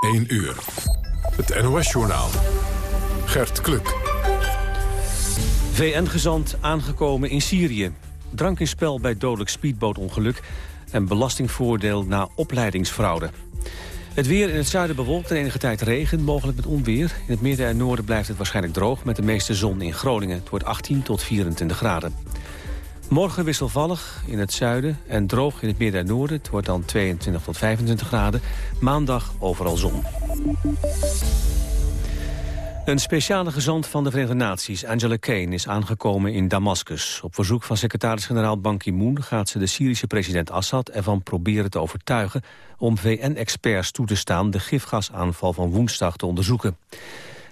1 uur. Het NOS-journaal. Gert Kluk. VN-gezant aangekomen in Syrië. Drank in spel bij dodelijk speedbootongeluk... en belastingvoordeel na opleidingsfraude. Het weer in het zuiden bewolkt en enige tijd regen, mogelijk met onweer. In het midden en noorden blijft het waarschijnlijk droog... met de meeste zon in Groningen. Het wordt 18 tot 24 graden. Morgen wisselvallig in het zuiden en droog in het midden en noorden. Het wordt dan 22 tot 25 graden. Maandag overal zon. Een speciale gezant van de Verenigde Naties, Angela Kane, is aangekomen in Damascus. Op verzoek van secretaris-generaal Ban Ki-moon gaat ze de Syrische president Assad ervan proberen te overtuigen om VN-experts toe te staan de gifgasaanval van woensdag te onderzoeken.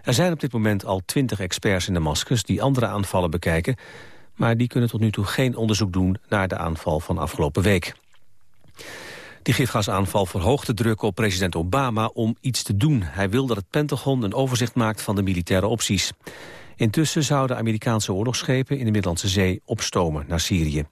Er zijn op dit moment al twintig experts in Damascus die andere aanvallen bekijken, maar die kunnen tot nu toe geen onderzoek doen naar de aanval van afgelopen week. Die gifgasaanval verhoogt de druk op president Obama om iets te doen. Hij wil dat het Pentagon een overzicht maakt van de militaire opties. Intussen zouden Amerikaanse oorlogsschepen in de Middellandse Zee opstomen naar Syrië.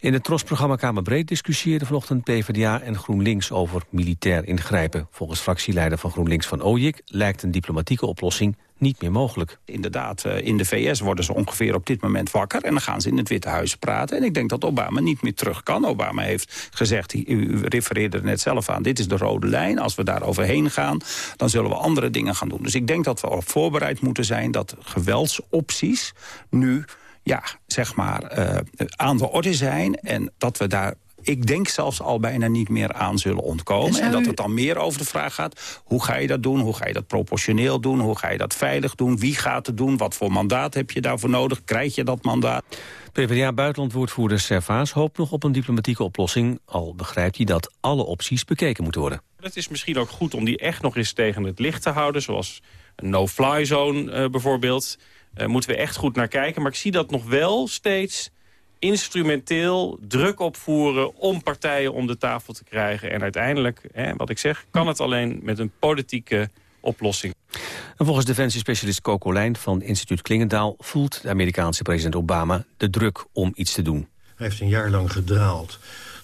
In het TROS-programma Kamerbreed discussieerden vanochtend PvdA en GroenLinks over militair ingrijpen. Volgens fractieleider van GroenLinks van Ooyik lijkt een diplomatieke oplossing niet meer mogelijk. Inderdaad, eh, in de VS worden ze ongeveer op dit moment wakker... en dan gaan ze in het Witte Huis praten. En ik denk dat Obama niet meer terug kan. Obama heeft gezegd, u refereerde er net zelf aan... dit is de rode lijn, als we daar overheen gaan... dan zullen we andere dingen gaan doen. Dus ik denk dat we op voorbereid moeten zijn... dat geweldsopties nu ja, zeg maar, uh, aan de orde zijn... en dat we daar ik denk zelfs al bijna niet meer aan zullen ontkomen. En, dat het dan meer over de vraag gaat... hoe ga je dat doen, hoe ga je dat proportioneel doen... hoe ga je dat veilig doen, wie gaat het doen... wat voor mandaat heb je daarvoor nodig, krijg je dat mandaat... PvdA-buitenlandwoordvoerder Servaas hoopt nog op een diplomatieke oplossing... al begrijpt hij dat alle opties bekeken moeten worden. Het is misschien ook goed om die echt nog eens tegen het licht te houden... zoals een no-fly zone uh, bijvoorbeeld. Uh, moeten we echt goed naar kijken. Maar ik zie dat nog wel steeds instrumenteel druk opvoeren om partijen om de tafel te krijgen. En uiteindelijk, hè, wat ik zeg, kan het alleen met een politieke oplossing. En volgens defensiespecialist Coco Lijn van instituut Klingendaal... voelt de Amerikaanse president Obama de druk om iets te doen. Hij heeft een jaar lang gedraald.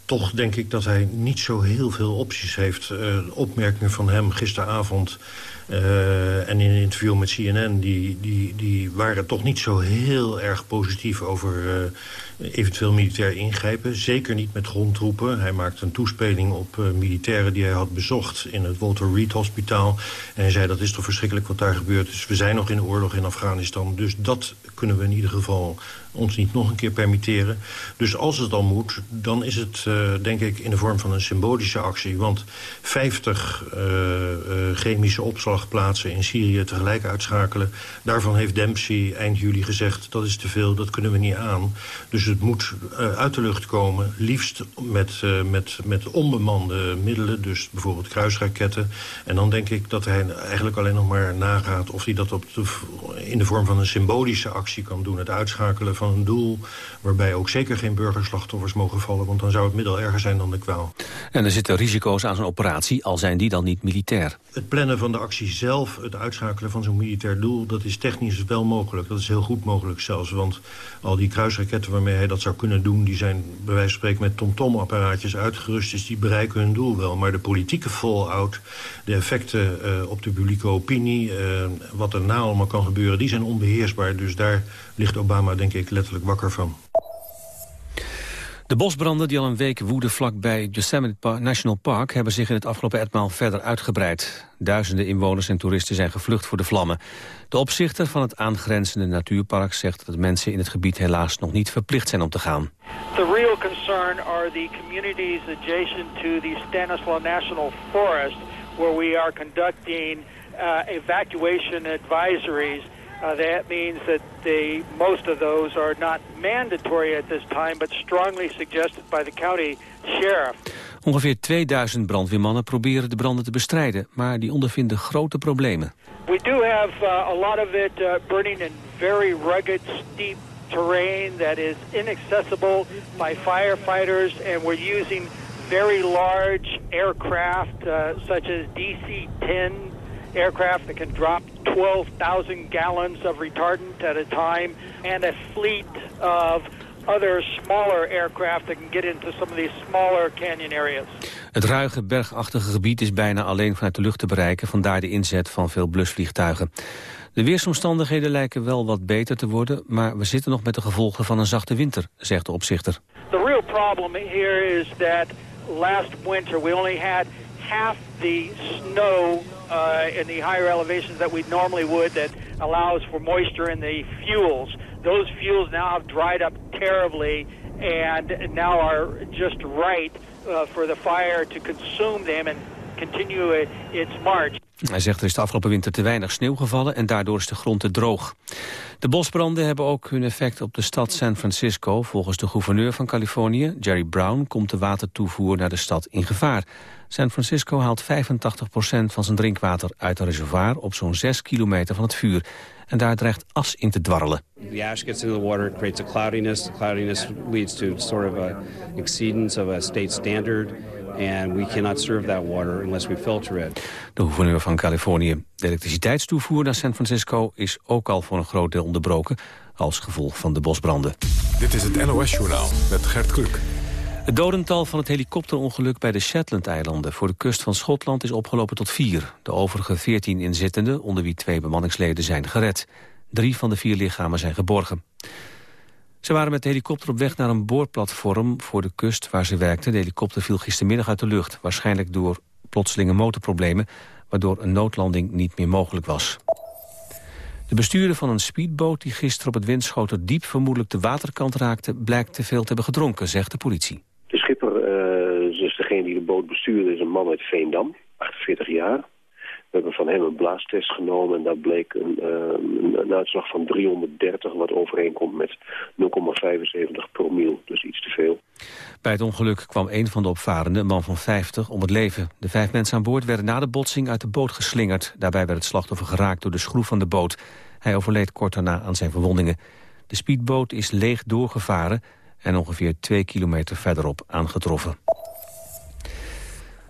Toch denk ik dat hij niet zo heel veel opties heeft. Uh, opmerkingen van hem gisteravond uh, en in een interview met CNN... Die, die, die waren toch niet zo heel erg positief over uh, eventueel militair ingrijpen. Zeker niet met grondtroepen. Hij maakte een toespeling op uh, militairen die hij had bezocht... in het Walter Reed Hospitaal. En hij zei, dat is toch verschrikkelijk wat daar gebeurt. Dus we zijn nog in oorlog in Afghanistan. Dus dat kunnen we in ieder geval ons niet nog een keer permitteren. Dus als het dan moet, dan is het uh, denk ik in de vorm van een symbolische actie. Want 50 uh, uh, chemische opslagplaatsen in Syrië tegelijk uitschakelen... daarvan heeft Dempsey eind juli gezegd, dat is te veel, dat kunnen we niet aan. Dus het moet uit de lucht komen, liefst met, met, met onbemande middelen... dus bijvoorbeeld kruisraketten. En dan denk ik dat hij eigenlijk alleen nog maar nagaat... of hij dat op de, in de vorm van een symbolische actie kan doen. Het uitschakelen van van een doel... waarbij ook zeker geen burgerslachtoffers mogen vallen... want dan zou het middel erger zijn dan de kwaal. En er zitten risico's aan zo'n operatie, al zijn die dan niet militair. Het plannen van de actie zelf, het uitschakelen van zo'n militair doel... dat is technisch wel mogelijk, dat is heel goed mogelijk zelfs. Want al die kruisraketten waarmee hij dat zou kunnen doen... die zijn bij wijze van spreken met tom-tom-apparaatjes uitgerust... dus die bereiken hun doel wel. Maar de politieke fallout, de effecten uh, op de publieke opinie... Uh, wat er na allemaal kan gebeuren, die zijn onbeheersbaar. Dus daar ligt Obama denk ik letterlijk wakker van. De bosbranden die al een week woeden vlakbij Yosemite National Park... hebben zich in het afgelopen etmaal verder uitgebreid. Duizenden inwoners en toeristen zijn gevlucht voor de vlammen. De opzichter van het aangrenzende natuurpark zegt dat mensen in het gebied helaas nog niet verplicht zijn om te gaan. The real concern are the communities adjacent to the Stanislaw National Forest... where we are conducting uh, evacuation advisories... Uh, that means that the, most of those are not mandatory at this time, but strongly suggested by the county sheriff. Ongeveer 2000 brandweermannen proberen de branden te bestrijden, maar die ondervinden grote problemen. We do have uh, a lot of it uh, burning in very rugged, steep terrain that is inaccessible by firefighters, and we're using very large aircraft uh, such as DC-10 aircraft that can drop 12,000 gallons of retardant at a time, and a fleet of other smaller aircraft that can get into some of these smaller canyon areas. Het ruige, bergachtige gebied is bijna alleen vanuit de lucht te bereiken, vandaar de inzet van veel blusvliegtuigen. De weersomstandigheden lijken wel wat beter te worden, maar we zitten nog met de gevolgen van een zachte winter, zegt de opzichter. The real problem here is that last winter we only had half the snow uh, in the higher elevations that we normally would that allows for moisture in the fuels. Those fuels now have dried up terribly and now are just right uh, for the fire to consume them and continue its march. Hij zegt er is de afgelopen winter te weinig sneeuw gevallen en daardoor is de grond te droog. De bosbranden hebben ook hun effect op de stad San Francisco. Volgens de gouverneur van Californië, Jerry Brown, komt de watertoevoer naar de stad in gevaar. San Francisco haalt 85% van zijn drinkwater uit een reservoir op zo'n 6 kilometer van het vuur. En daar dreigt as in te dwarrelen. The ash gets into the water, it creates a cloudiness. The cloudiness leads to sort of a exceedance of a state standard. And we cannot serve that water unless we filter it. De gouverneur van Californië. De elektriciteitstoevoer naar San Francisco is ook al voor een groot deel onderbroken als gevolg van de bosbranden. Dit is het NOS-journaal met Gert Kluk. Het dodental van het helikopterongeluk bij de Shetland-eilanden voor de kust van Schotland is opgelopen tot vier. De overige veertien inzittenden, onder wie twee bemanningsleden, zijn gered. Drie van de vier lichamen zijn geborgen. Ze waren met de helikopter op weg naar een boorplatform voor de kust waar ze werkten. De helikopter viel gistermiddag uit de lucht, waarschijnlijk door plotselinge motorproblemen, waardoor een noodlanding niet meer mogelijk was. De bestuurder van een speedboot die gisteren op het Winschoter diep vermoedelijk de waterkant raakte, blijkt te veel te hebben gedronken, zegt de politie. De schipper, uh, dus degene die de boot bestuurde, is een man uit Veendam, 48 jaar. We hebben van hem een blaastest genomen en daar bleek een, een uitslag van 330... wat overeenkomt met 0,75 promiel, dus iets te veel. Bij het ongeluk kwam een van de opvarenden, een man van 50, om het leven. De vijf mensen aan boord werden na de botsing uit de boot geslingerd. Daarbij werd het slachtoffer geraakt door de schroef van de boot. Hij overleed kort daarna aan zijn verwondingen. De speedboot is leeg doorgevaren en ongeveer twee kilometer verderop aangetroffen.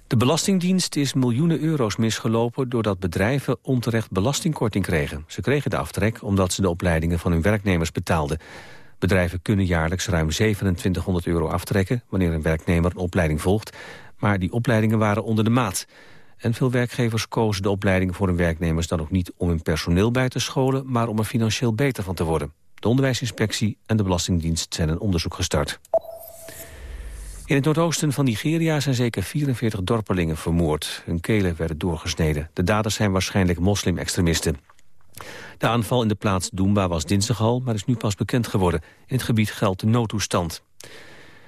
De Belastingdienst is miljoenen euro's misgelopen... doordat bedrijven onterecht belastingkorting kregen. Ze kregen de aftrek omdat ze de opleidingen van hun werknemers betaalden. Bedrijven kunnen jaarlijks ruim 2700 euro aftrekken... wanneer een werknemer een opleiding volgt. Maar die opleidingen waren onder de maat. En veel werkgevers kozen de opleiding voor hun werknemers dan ook niet... om hun personeel bij te scholen, maar om er financieel beter van te worden. De onderwijsinspectie en de Belastingdienst zijn een onderzoek gestart. In het noordoosten van Nigeria zijn zeker 44 dorpelingen vermoord. Hun kelen werden doorgesneden. De daders zijn waarschijnlijk moslim-extremisten. De aanval in de plaats Doomba was dinsdag al, maar is nu pas bekend geworden. In het gebied geldt de noodtoestand.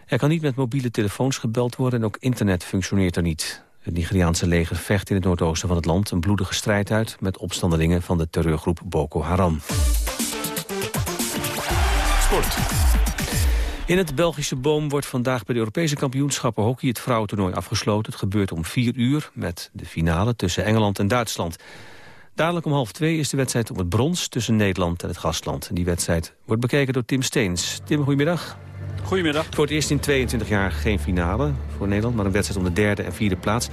Er kan niet met mobiele telefoons gebeld worden en ook internet functioneert er niet. Het Nigeriaanse leger vecht in het noordoosten van het land een bloedige strijd uit... met opstandelingen van de terreurgroep Boko Haram. Sport. In het Belgische Boom wordt vandaag bij de Europese kampioenschappen hockey het vrouwentoernooi afgesloten. Het gebeurt om vier uur met de finale tussen Engeland en Duitsland. Dadelijk om half twee is de wedstrijd om het brons tussen Nederland en het gastland. En die wedstrijd wordt bekeken door Tim Steens. Tim, goedemiddag. Goedemiddag. Voor het eerst in 22 jaar geen finale voor Nederland, maar een wedstrijd om de derde en vierde plaats.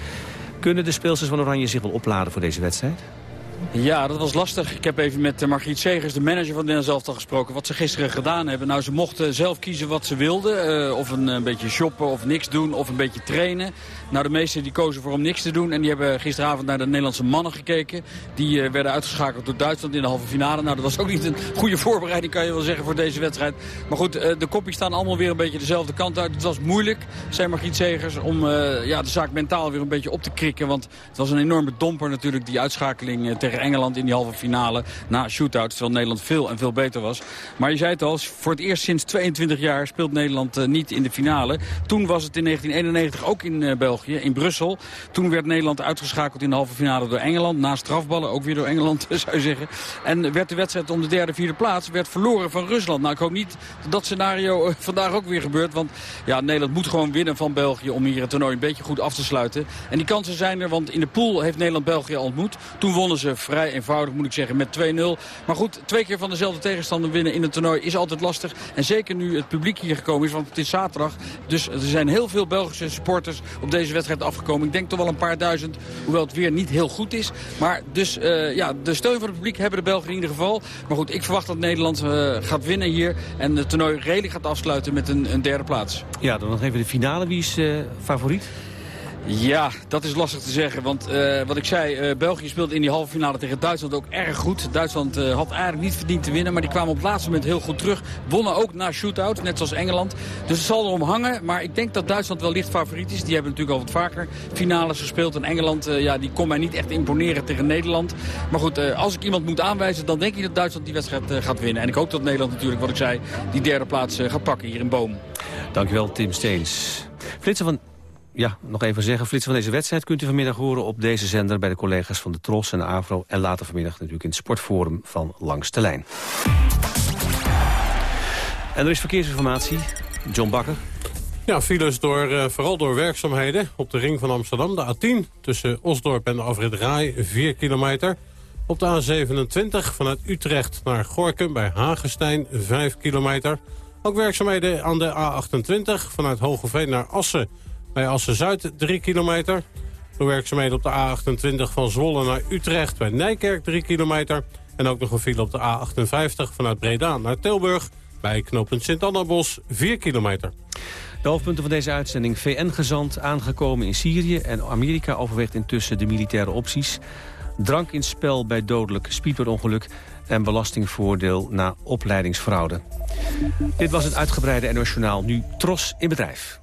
Kunnen de speelsters van Oranje zich wel opladen voor deze wedstrijd? Ja, dat was lastig. Ik heb even met eh, Margriet Segers, de manager van Nederland zelf, gesproken. Wat ze gisteren gedaan hebben. Nou, ze mochten zelf kiezen wat ze wilden. Uh, of een, een, beetje shoppen of niks doen of een beetje trainen. Nou, de meesten die kozen voor om niks te doen. En die hebben gisteravond naar de Nederlandse mannen gekeken. Die uh, werden uitgeschakeld door Duitsland in de halve finale. Nou, dat was ook niet een goede voorbereiding, kan je wel zeggen, voor deze wedstrijd. Maar goed, uh, de kopjes staan allemaal weer een beetje dezelfde kant uit. Het was moeilijk, zei Margriet Segers, om ja, de zaak mentaal weer een beetje op te krikken. Want het was een enorme domper natuurlijk, die uitschakeling tegen Engeland in die halve finale. Na shootout, terwijl Nederland veel en veel beter was. Maar je zei het al, voor het eerst sinds 22 jaar speelt Nederland niet in de finale. Toen was het in 1991 ook in uh, In Brussel. Toen werd Nederland uitgeschakeld in de halve finale door Engeland. Na strafballen, ook weer door Engeland zou je zeggen. En werd de wedstrijd om de derde, vierde plaats werd verloren van Rusland. Nou, ik hoop niet dat dat scenario uh, vandaag ook weer gebeurt. Want ja, Nederland moet gewoon winnen van België om hier het toernooi een beetje goed af te sluiten. En die kansen zijn er, want in de pool heeft Nederland België ontmoet. Toen wonnen ze vrij eenvoudig moet ik zeggen met 2-0. Maar goed, twee keer van dezelfde tegenstander winnen in het toernooi is altijd lastig. En zeker nu het publiek hier gekomen is, want het is zaterdag. Dus er zijn heel veel Belgische supporters op deze wedstrijd afgekomen. Ik denk toch wel een paar duizend, hoewel het weer niet heel goed is. Maar dus uh, ja, de steun van het publiek hebben de Belgen in ieder geval. Maar goed, ik verwacht dat Nederland uh, gaat winnen hier. En het toernooi redelijk gaat afsluiten met een, een derde plaats. Ja, dan nog even de finale. Wie is uh, favoriet? Ja, dat is lastig te zeggen. Want uh, wat ik zei, uh, België speelt in die halve finale tegen Duitsland ook erg goed. Duitsland uh, had eigenlijk niet verdiend te winnen, maar die kwamen op het laatste moment heel goed terug. Wonnen ook na shootout, net zoals Engeland. Dus het zal erom hangen, maar ik denk dat Duitsland wel licht favoriet is. Die hebben natuurlijk al wat vaker finales gespeeld. En Engeland, ja, die kon mij niet echt imponeren tegen Nederland. Maar goed, als ik iemand moet aanwijzen, dan denk ik dat Duitsland die wedstrijd gaat winnen. En ik hoop dat Nederland natuurlijk, wat ik zei, die derde plaats gaat pakken hier in Boom. Dankjewel, Tim Steens. Flitsen van ja, nog even zeggen. Flitsen van deze wedstrijd kunt u vanmiddag horen op deze zender... bij de collega's van de Tros en de AVRO. En later vanmiddag natuurlijk in het sportforum van Langs de Lijn. En er is verkeersinformatie. John Bakker. Ja, files door, uh, vooral door werkzaamheden op de ring van Amsterdam. De A10 tussen Osdorp en de afrit Rai, 4 kilometer. Op de A27 vanuit Utrecht naar Gorkum bij Hagestein, 5 kilometer. Ook werkzaamheden aan de A28 vanuit Hogeveen naar Assen bij Assen-Zuid 3 kilometer. Door werkzaamheden op de A28 van Zwolle naar Utrecht bij Nijkerk 3 kilometer. En ook nog een file op de A58 vanuit Breda naar Tilburg bij knooppunt Sint-Annabos 4 kilometer. De hoofdpunten van deze uitzending. VN-gezant aangekomen in Syrië en Amerika overweegt intussen de militaire opties. Drank in spel bij dodelijk speedboatongeluk en belastingvoordeel na opleidingsfraude. Dit was het uitgebreide NOS Journaal, nu Tros in bedrijf.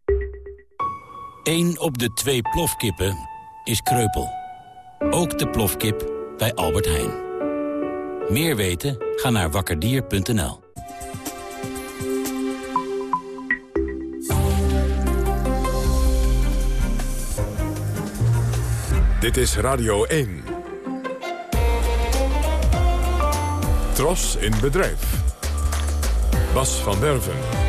1 op de twee plofkippen is kreupel. Ook de plofkip bij Albert Heijn. Meer weten? Ga naar wakkerdier.nl. Dit is Radio 1. Tros in bedrijf. Bas van Werven.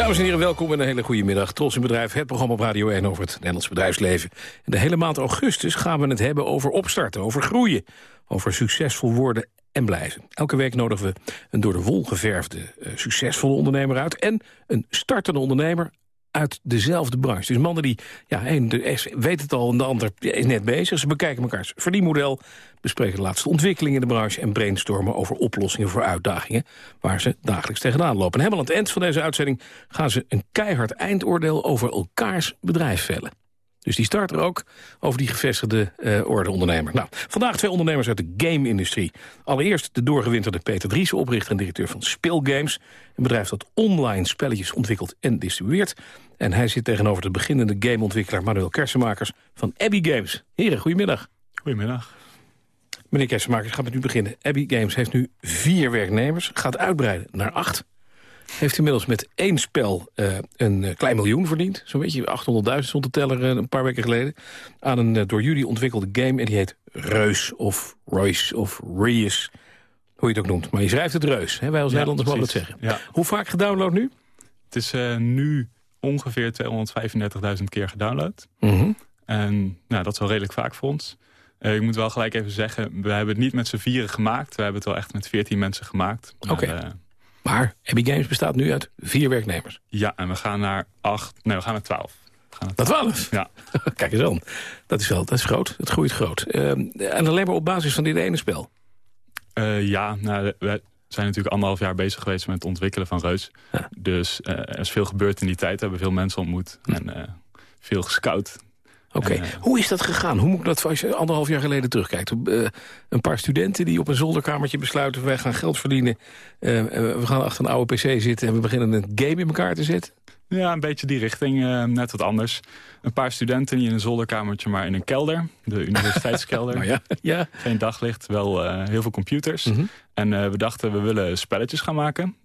Dames en heren, welkom en een hele goede middag. Tros in Bedrijf, het programma op Radio 1 over het Nederlands bedrijfsleven. En de hele maand augustus gaan we het hebben over opstarten, over groeien. Over succesvol worden en blijven. Elke week nodigen we een door de wol geverfde uh, succesvolle ondernemer uit... en een startende ondernemer uit dezelfde branche. Dus mannen die, ja, een de weet het al en de ander is net bezig. Ze bekijken elkaars verdienmodel, bespreken de laatste ontwikkelingen in de branche... en brainstormen over oplossingen voor uitdagingen waar ze dagelijks tegenaan lopen. En helemaal aan het eind van deze uitzending gaan ze een keihard eindoordeel over elkaars bedrijf vellen. Dus die start er ook over die gevestigde uh, orde ondernemer. Nou, vandaag twee ondernemers uit de game-industrie. Allereerst de doorgewinterde Peter Dries, oprichter en directeur van Speelgames. Een bedrijf dat online spelletjes ontwikkelt en distribueert. En hij zit tegenover de beginnende gameontwikkelaar Manuel Kersenmakers van Abbey Games. Heren, goedemiddag. Goedemiddag. Meneer Kersenmakers, gaat met u beginnen. Abbey Games heeft nu vier werknemers, gaat uitbreiden naar acht. Heeft inmiddels met één spel uh, een eh, klein miljoen verdiend. Zo'n beetje 800.000 stond de teller uh, een paar weken geleden. Aan een door jullie ontwikkelde game. En die heet Reus of Royce of Reus. Hoe je het ook noemt. Maar je schrijft het Reus. Hè? Wij als ja, Nederlanders mogen het zeggen. Ja. Hoe vaak gedownload nu? Het is nu ongeveer 235.000 keer gedownload. Mm -hmm. En nou, dat is wel redelijk vaak voor ons. ik moet wel gelijk even zeggen, we hebben het niet met z'n vieren gemaakt. We hebben het wel echt met 14 mensen gemaakt. Oké. Okay. Maar Abbey Games bestaat nu uit vier werknemers. Ja, en we gaan naar acht, nee, we gaan naar twaalf. Naar twaalf? Ja. Kijk eens aan. Dat is wel, dat is groot. Het groeit groot. Uh, en alleen maar op basis van dit ene spel? Uh, ja, nou, we zijn natuurlijk anderhalf jaar bezig geweest met het ontwikkelen van Reus. Ja. Dus uh, er is veel gebeurd in die tijd. We hebben veel mensen ontmoet hm. en veel gescout. Oké, okay. hoe is dat gegaan? Hoe moet ik dat als je anderhalf jaar geleden terugkijkt? Uh, een paar studenten die op een zolderkamertje besluiten... wij gaan geld verdienen, uh, we gaan achter een oude pc zitten... en we beginnen een game in elkaar te zetten? Ja, een beetje die richting, uh, net wat anders. Een paar studenten niet in een zolderkamertje, maar in een kelder. De universiteitskelder. nou ja, ja. Geen daglicht, wel heel veel computers. Mm -hmm. En we dachten, we willen spelletjes gaan maken.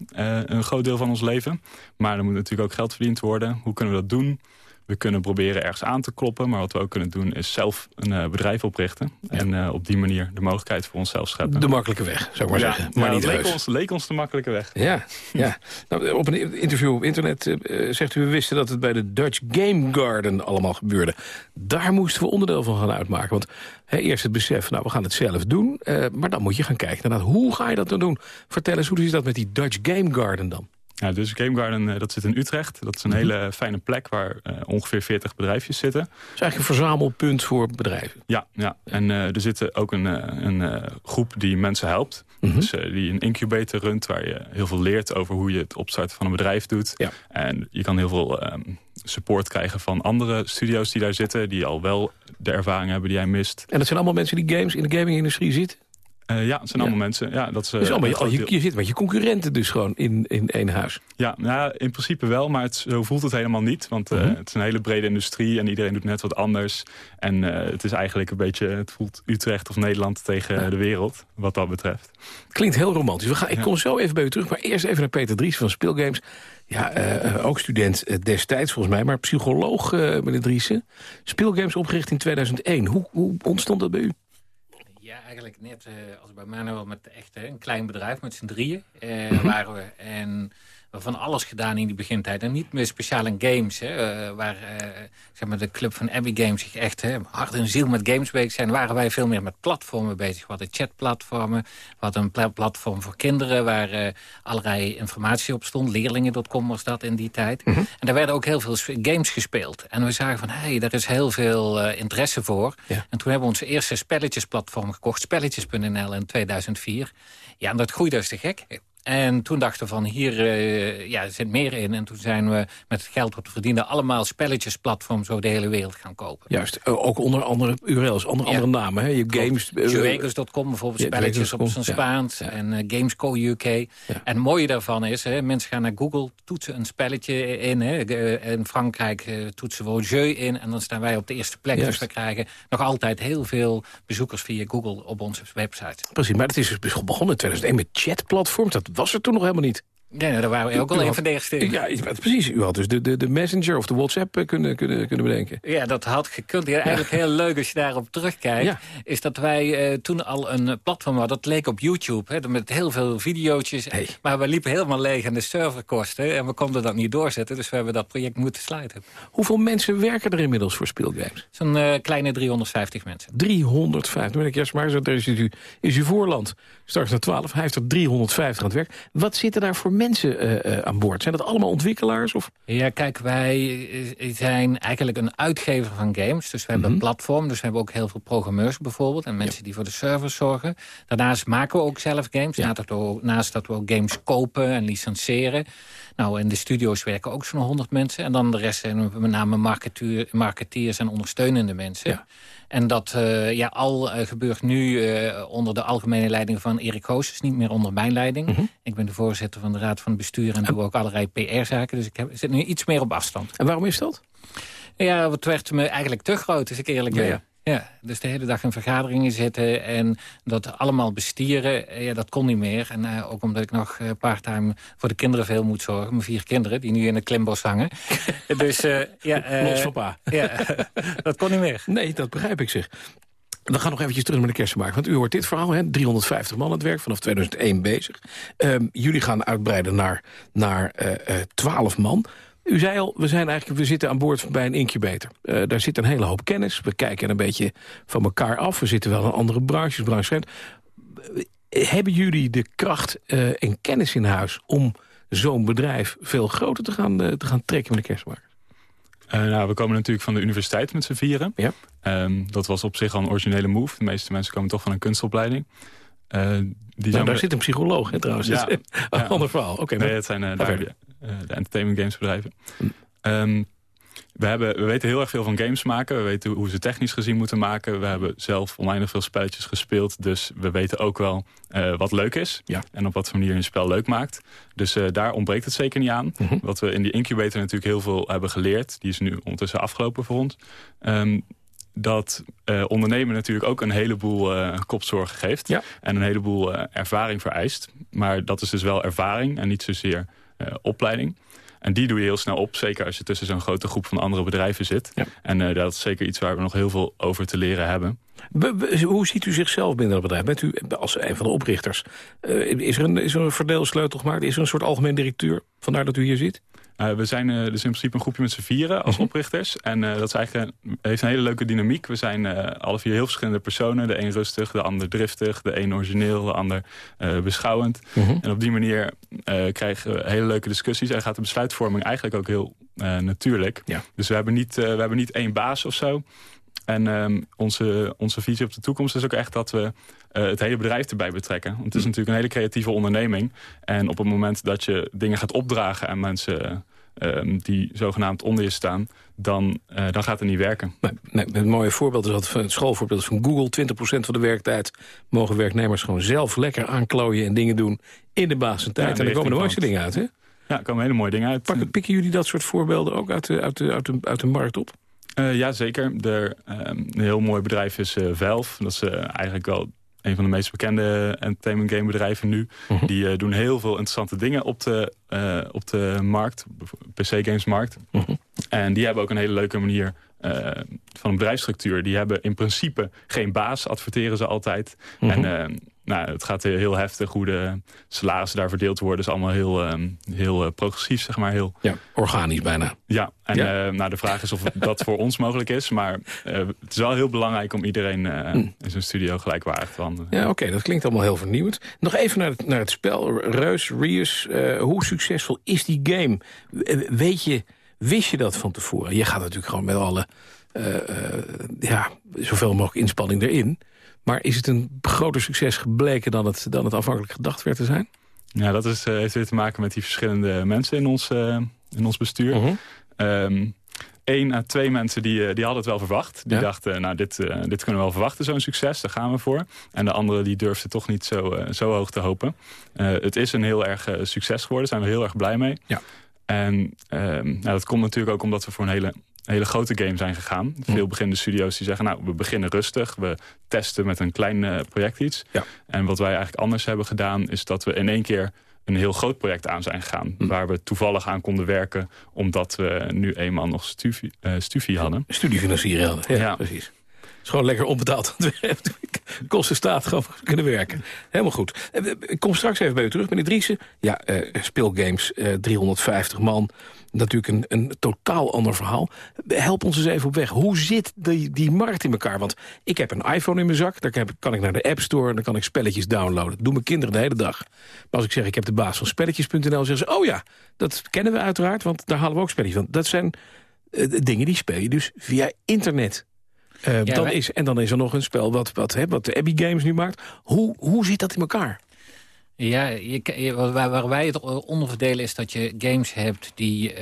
een groot deel van ons leven. Maar er moet natuurlijk ook geld verdiend worden. Hoe kunnen we dat doen? We kunnen proberen ergens aan te kloppen. Maar wat we ook kunnen doen is zelf een bedrijf oprichten. En op die manier de mogelijkheid voor onszelf scheppen. De makkelijke weg, zou ik maar ja, zeggen. Maar ja, niet leek ons, leek ons de makkelijke weg. Ja, ja. Nou, op een interview op internet uh, zegt u... we wisten dat het bij de Dutch Game Garden allemaal gebeurde. Daar moesten we onderdeel van gaan uitmaken. Want hè, eerst het besef, nou, we gaan het zelf doen. Maar dan moet je gaan kijken naar hoe ga je dat dan doen. Vertel eens, hoe is dat met die Dutch Game Garden dan? Ja, dus Game Garden uh, dat zit in Utrecht. Dat is een hele fijne plek waar uh, ongeveer 40 bedrijfjes zitten. Het is eigenlijk een verzamelpunt voor bedrijven. Ja, ja. en uh, er zit ook een, een groep die mensen helpt. Mm -hmm. Dus die een incubator runt waar je heel veel leert over hoe je het opstarten van een bedrijf doet. Ja. En je kan heel veel um, support krijgen van andere studio's die daar zitten... die al wel de ervaring hebben die jij mist. En dat zijn allemaal mensen die games in de gaming-industrie zitten? Uh, ja, het zijn allemaal mensen. Ja, dat is, dus allemaal, je, je, je, zit met je concurrenten dus gewoon in, in één huis. Ja, nou, in principe wel, maar het, zo voelt het helemaal niet. Want uh, mm -hmm. het is een hele brede industrie en iedereen doet net wat anders. En het is eigenlijk een beetje, het voelt Utrecht of Nederland tegen ja. de wereld, wat dat betreft. Klinkt heel romantisch. We gaan, ik kom zo even bij u terug, maar eerst even naar Peter Dries van Speelgames. Ja, ook student destijds volgens mij, maar psycholoog, meneer Driessen. Speelgames opgericht in 2001. Hoe, hoe ontstond dat bij u? Eigenlijk net uh, als bij mij wel met echt een klein bedrijf met z'n drieën uh, Mhm. waren we. En we van alles gedaan in die begintijd. En niet meer speciaal in games. Hè, waar zeg maar de club van Abbey Games zich echt hè, hart en ziel met games bezig zijn. Waren wij veel meer met platformen bezig. We hadden chatplatformen. We hadden een pla platform voor kinderen waar allerlei informatie op stond. Leerlingen.com was dat in die tijd. Mhm. Mm -hmm. En daar werden ook heel veel games gespeeld. En we zagen van, hé, hey, daar is heel veel interesse voor. Ja. En toen hebben we onze eerste spelletjesplatform gekocht. Spelletjes.nl in 2004. Ja, en dat groeide als te gek. En toen dachten we van hier uh, ja, er zit meer in. En toen zijn we met het geld wat we verdienden... allemaal spelletjesplatforms over de hele wereld gaan kopen. Juist, ook onder andere URL's, onder ja. andere namen. Hè? Je games... Uh, Juegos.com bijvoorbeeld, ja, spelletjes op zijn Spaans. En uh, Gamesco UK. En het mooie daarvan is, hè, mensen gaan naar Google... toetsen een spelletje in. Hè. In Frankrijk toetsen we jeu in. En dan staan wij op de eerste plek. Juist. Dus we krijgen nog altijd heel veel bezoekers via Google op onze website. Precies, maar het is dus begonnen in 2001 met chatplatforms. Dat was er toen nog helemaal niet. Nee, nou, daar waren we ook al een van de eerste. Ja, precies. U had dus de, de, de Messenger of de WhatsApp kunnen, kunnen, kunnen bedenken. Ja, dat had gekund. Ja, eigenlijk ja. heel leuk als je daarop terugkijkt. Ja. Is dat wij uh, toen al een platform hadden. Dat leek op YouTube. Hè, met heel veel video's. Hey. Maar we liepen helemaal leeg aan de serverkosten. En we konden dat niet doorzetten. Dus we hebben dat project moeten sluiten. Hoeveel mensen werken er inmiddels voor speelgames? Zo'n uh, kleine 350 mensen. 350. Ben ik maar, daar is u, is uw voorland. Straks naar 12. Hij heeft er 350 aan het werk. Wat zitten daar voor mensen uh, uh, aan boord? Zijn dat allemaal ontwikkelaars? Of? Ja, kijk, wij zijn eigenlijk een uitgever van games. Dus we hebben Mhm. een platform. Dus we hebben ook heel veel programmeurs bijvoorbeeld. En mensen die voor de servers zorgen. Daarnaast maken we ook zelf games. Naast, dat we naast dat we ook games kopen en licenseren. Nou, in de studio's werken ook zo'n 100 mensen. En dan de rest zijn met name marketeers en ondersteunende mensen. Ja. En dat uh, ja, al uh, gebeurt nu uh, onder de algemene leiding van Erik Goos. Dus niet meer onder mijn leiding. Mhm. Ik ben de voorzitter van de Raad van Bestuur en doe ook allerlei PR-zaken. Dus ik heb, zit nu iets meer op afstand. En waarom is dat? Ja, het werd me eigenlijk te groot, als ik eerlijk ben. Ja, ja. Ja, dus de hele dag in vergaderingen zitten en dat allemaal bestieren, ja, dat kon niet meer. En uh, ook omdat ik nog uh, parttime voor de kinderen veel moet zorgen. Mijn vier kinderen, die nu in een klimbos hangen. dus uh, ja... Los van pa. ja, dat kon niet meer. Nee, dat begrijp ik zich. We gaan nog eventjes terug naar de kerstmarkt. Want u hoort dit verhaal, hè? 350 man aan het werk, vanaf 2001 bezig. Um, jullie gaan uitbreiden naar, naar uh, 12 man. U zei al, we, zijn eigenlijk, we zitten aan boord bij een incubator. Uh, daar zit een hele hoop kennis. We kijken een beetje van elkaar af. We zitten wel in andere branches. branches. Hebben jullie de kracht uh, en kennis in huis... om zo'n bedrijf veel groter te gaan, uh, te gaan trekken met de kerstmarkt? Nou, we komen natuurlijk van de universiteit met z'n vieren. Ja. Um, dat was op zich al een originele move. De meeste mensen komen toch van een kunstopleiding. Die nou, daar we... zit een psycholoog, hè, trouwens. Ja, ander verhaal. Oké, okay, nee, het zijn daar de, uh, de entertainment games bedrijven. Hm. Um, we, hebben, we weten heel erg veel van games maken. We weten hoe ze technisch gezien moeten maken. We hebben zelf oneindig veel spelletjes gespeeld. Dus we weten ook wel uh, wat leuk is. Ja. En op wat voor manier een spel leuk maakt. Dus uh, daar ontbreekt het zeker niet aan. Mhm. Wat we in die incubator natuurlijk heel veel hebben geleerd. Die is nu ondertussen afgelopen voor ons. Um, dat ondernemen natuurlijk ook een heleboel kopzorgen geeft. Ja. En een heleboel ervaring vereist. Maar dat is dus wel ervaring en niet zozeer opleiding. En die doe je heel snel op, zeker als je tussen zo'n grote groep van andere bedrijven zit. En uh, dat is zeker iets waar we nog heel veel over te leren hebben. Hoe ziet u zichzelf binnen het bedrijf? Bent u als een van de oprichters? Uh, is, er een, is er een verdeelsleutel gemaakt? Is er een soort algemeen directeur? Vandaar dat u hier zit? Uh, we zijn uh, dus in principe een groepje met z'n vieren als oprichters. En uh, dat is eigenlijk een, heeft een hele leuke dynamiek. We zijn alle vier heel verschillende personen. De een rustig, de ander driftig, de een origineel, de ander beschouwend. -huh. En op die manier krijgen we hele leuke discussies. En gaat de besluitvorming eigenlijk ook heel natuurlijk. Ja. Dus we hebben, niet, we hebben niet één baas of zo. En um, onze, onze visie op de toekomst is ook echt dat we uh, het hele bedrijf erbij betrekken. Want het is natuurlijk een hele creatieve onderneming. En op het moment dat je dingen gaat opdragen aan mensen uh, die zogenaamd onder je staan... dan, uh, dan gaat het niet werken. Nee, nee, een mooi voorbeeld is dat het schoolvoorbeeld van Google. 20% van de werktijd mogen werknemers gewoon zelf lekker aanklooien... en dingen doen in de baas en tijd. Ja, en dan komen de mooiste dingen uit, hè? Ja, er komen hele mooie dingen uit. Pakken, pikken jullie dat soort voorbeelden ook uit de, uit de, uit de, uit de markt op? Uh, ja, zeker. Er, um, een heel mooi bedrijf is uh, Valve. Dat is uh, eigenlijk wel een van de meest bekende entertainment game bedrijven nu. Uh -huh. Die doen heel veel interessante dingen op de, op de markt. PC-games markt. -huh. En die hebben ook een hele leuke manier van een bedrijfsstructuur. Die hebben in principe geen baas, adverteren ze altijd. -huh. En nou, het gaat heel heftig hoe de salarissen daar verdeeld worden. is allemaal heel, um, heel uh, progressief, zeg maar. Heel... Ja, organisch bijna. Ja, en ja. Uh, nou, de vraag is of dat voor ons mogelijk is. Maar uh, het is wel heel belangrijk om iedereen mm. in zijn studio gelijkwaardig te handelen. Ja, oké, okay, dat klinkt allemaal heel vernieuwend. Nog even naar het, naar het spel, Reus, Rius. hoe succesvol is die game? Weet je, wist je dat van tevoren? Je gaat natuurlijk gewoon met alle... ja, zoveel mogelijk inspanning erin... Maar is het een groter succes gebleken dan het, dan het afhankelijk gedacht werd te zijn? Ja, dat is, uh, heeft weer te maken met die verschillende mensen in ons, uh, in ons bestuur. Uh -huh. um, à twee mensen die, die hadden het wel verwacht. Die ja? dachten, nou, dit, uh, dit kunnen we wel verwachten, zo'n succes. Daar gaan we voor. En de anderen die durfden toch niet zo, uh, zo hoog te hopen. Uh, het is een heel erg succes geworden. Daar zijn we heel erg blij mee. Ja. En um, nou, dat komt natuurlijk ook omdat we voor een hele hele grote game zijn gegaan. Veel beginnende studio's die zeggen, nou, we beginnen rustig. We testen met een klein uh, project iets. Ja. En wat wij eigenlijk anders hebben gedaan... is dat we in één keer een heel groot project aan zijn gegaan. Hm. Waar we toevallig aan konden werken... omdat we nu eenmaal nog studie, uh, studie hadden. Studiefinancieren hadden, ja, ja. precies. Het is gewoon lekker onbetaald. Kosten staat gewoon kunnen werken. Helemaal goed. Ik kom straks even bij u terug, meneer Driessen. Ja, uh, speelgames, uh, 350 man natuurlijk een, een totaal ander verhaal. Help ons eens even op weg. Hoe zit die, die markt in elkaar? Want ik heb een iPhone in mijn zak. Daar kan ik naar de App Store en dan kan ik spelletjes downloaden. Dat doen mijn kinderen de hele dag. Maar als ik zeg, ik heb de baas van spelletjes.nl... zeggen ze, oh ja, dat kennen we uiteraard, want daar halen we ook spelletjes van. Dat zijn uh, dingen die speel je dus via internet. Uh, ja, dan wij... is, en dan is er nog een spel wat, wat, hè, wat de Abby Games nu maakt. Hoe, hoe zit dat in elkaar? Ja, je, waar, waar, wij het onderverdelen is dat je games hebt die uh,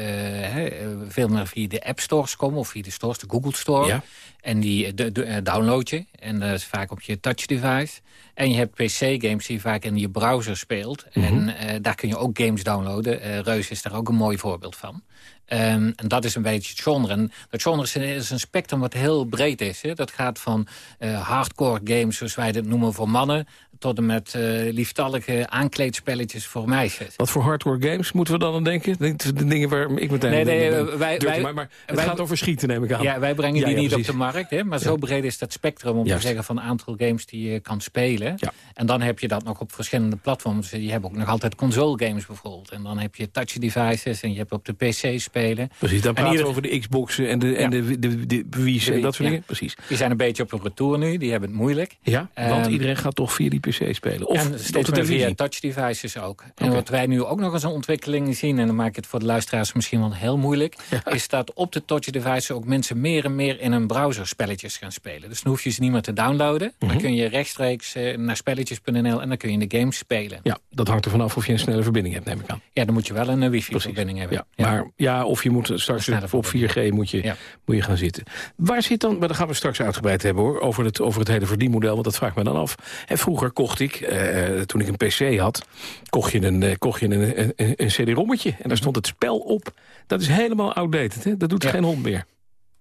veel meer via de app stores komen. Of via de stores, de Google Store. Ja. En die de, de, download je. En dat is vaak op je touch device. En je hebt PC-games die je vaak in je browser speelt. Mm -hmm. En uh, daar kun je ook games downloaden. Uh, Reus is daar ook een mooi voorbeeld van. Um, en dat is een beetje het genre. En dat genre is een, is een spectrum wat heel breed is. Hè. Dat gaat van uh, hardcore games, zoals wij dat noemen, voor mannen... tot en met uh, lieftallige aankleedspelletjes voor meisjes. Wat voor hardcore games moeten we dan aan denken? De dingen waar ik meteen... Nee, nee, wij, wij, maar, maar het wij, gaat over schieten, neem ik aan. Ja, wij brengen ja, die ja, niet precies. op de markt. Hè, maar ja. zo breed is dat spectrum om Juist. te zeggen van een aantal games die je kan spelen. Ja. En dan heb je dat nog op verschillende platforms. Je hebt ook nog altijd console games bijvoorbeeld. En dan heb je touch devices en je hebt op de PC spelen. Precies, dan praten ieder... we over de Xboxen en de, en de, de, de, de Wii's en dat soort dingen. Precies. Die zijn een beetje op een retour nu, die hebben het moeilijk. Ja, want um, iedereen gaat toch via die PC spelen. Of en steeds meer via touch devices ook. En wat wij nu ook nog als een ontwikkeling zien... en dan maak ik het voor de luisteraars misschien wel heel moeilijk... Ja. is dat op de touch devices ook mensen meer en meer in een browser spelletjes gaan spelen. Dus dan hoef je ze niet meer te downloaden. Mm -hmm. Dan kun je rechtstreeks uh, naar spelletjes.nl en dan kun je de games spelen. Ja, dat hangt er vanaf of je een snelle verbinding hebt, neem ik aan. Ja, dan moet je wel een uh, wifi-verbinding hebben. Ja, ja. Maar ja, of je moet straks op 4G moet je, ja. moet je gaan zitten. Waar zit dan, maar daar gaan we straks uitgebreid hebben hoor, over het, over het hele verdienmodel, want dat vraagt me dan af. En vroeger kocht ik, uh, toen ik een PC had, kocht je een, uh, kocht je een, een, CD-rommetje en daar stond het spel op. Dat is helemaal outdated, hè? dat doet ja. geen hond meer.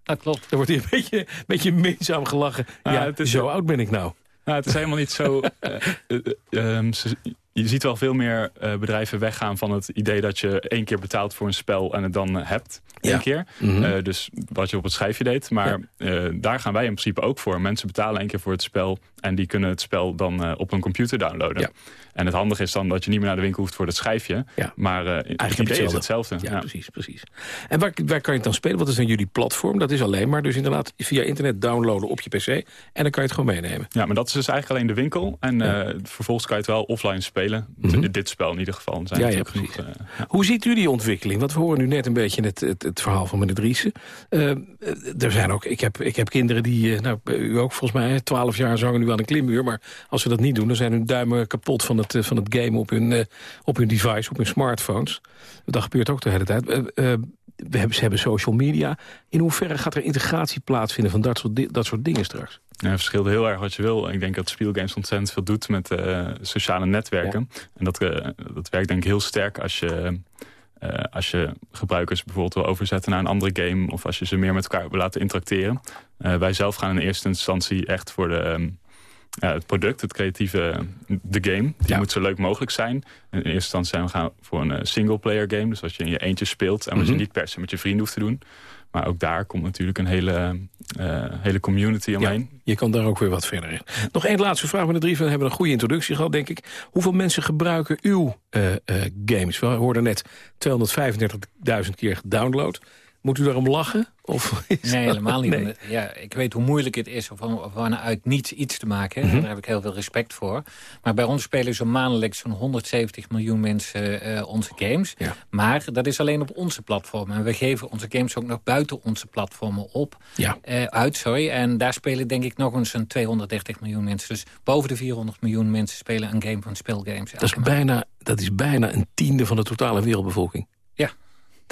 Dat klopt. Er wordt hier een beetje, een beetje minzaam gelachen. Ah, ja, het is zo oud ben ik nou. Nou, het is helemaal niet zo... uh, uh, um, ze, je ziet wel veel meer uh, bedrijven weggaan van het idee dat je één keer betaalt voor een spel en het dan uh, hebt. Eén keer. Mhm. Uh, dus wat je op het schijfje deed. Maar daar gaan wij in principe ook voor. Mensen betalen één keer voor het spel en die kunnen het spel dan op een computer downloaden. En het handige is dan dat je niet meer naar de winkel hoeft voor het schijfje. Maar het idee is hetzelfde. Ja, precies, precies. En waar, waar kan je het dan spelen? Wat is dan jullie platform? Dat is alleen maar dus inderdaad via internet downloaden op je pc. En dan kan je het gewoon meenemen. Ja, maar dat is dus eigenlijk alleen de winkel. En vervolgens kan je het wel offline spelen. Mhm. Dit spel in ieder geval. Zijn ja, ja, precies. Genoeg, uh, Hoe ziet u die ontwikkeling? Want we horen nu net een beetje het, het, het verhaal van meneer Driessen. Er zijn ook, ik heb, ik heb kinderen die, nou, u ook volgens mij, 12 jaar zangen nu aan een klimmuur. Maar als ze dat niet doen, dan zijn hun duimen kapot van het, van het game op hun, op hun device, op hun smartphones. Dat gebeurt ook de hele tijd. we hebben, ze hebben social media. In hoeverre gaat er integratie plaatsvinden van dat soort, dat soort dingen straks? Ja, het verschilt heel erg wat je wil. Ik denk dat Spielgames ontzettend veel doet met uh, sociale netwerken. Ja. En dat, uh, dat werkt denk ik heel sterk als je, uh, als je gebruikers bijvoorbeeld wil overzetten naar een andere game... of als je ze meer met elkaar wil laten interacteren. wij zelf gaan in eerste instantie echt voor de... Um, ja, het product, het creatieve, de game. Die ja. moet zo leuk mogelijk zijn. In eerste instantie zijn we gaan voor een single-player game. Dus als je in je eentje speelt en mm -hmm. je niet per se met je vrienden hoeft te doen. Maar ook daar komt natuurlijk een hele, uh, hele community omheen. Ja, je kan daar ook weer wat verder in. Nog één laatste vraag, meneer Drieven. We hebben een goede introductie gehad, denk ik. Hoeveel mensen gebruiken uw uh, uh, games? We hoorden net 235.000 keer gedownload. Moet u daarom lachen? Of nee, helemaal niet. Nee. Ja, ik weet hoe moeilijk het is om vanuit niets iets te maken. Mm -hmm. Daar heb ik heel veel respect voor. Maar bij ons spelen zo maandelijks zo'n 170 miljoen mensen uh, onze games. Ja. Maar dat is alleen op onze platformen. En we geven onze games ook nog buiten onze platformen op. Ja. Uh, uit, sorry. En daar spelen denk ik nog eens een 230 miljoen mensen. Dus boven de 400 miljoen mensen spelen een game van speelgames. Dat is, bijna, dat is bijna een tiende van de totale wereldbevolking.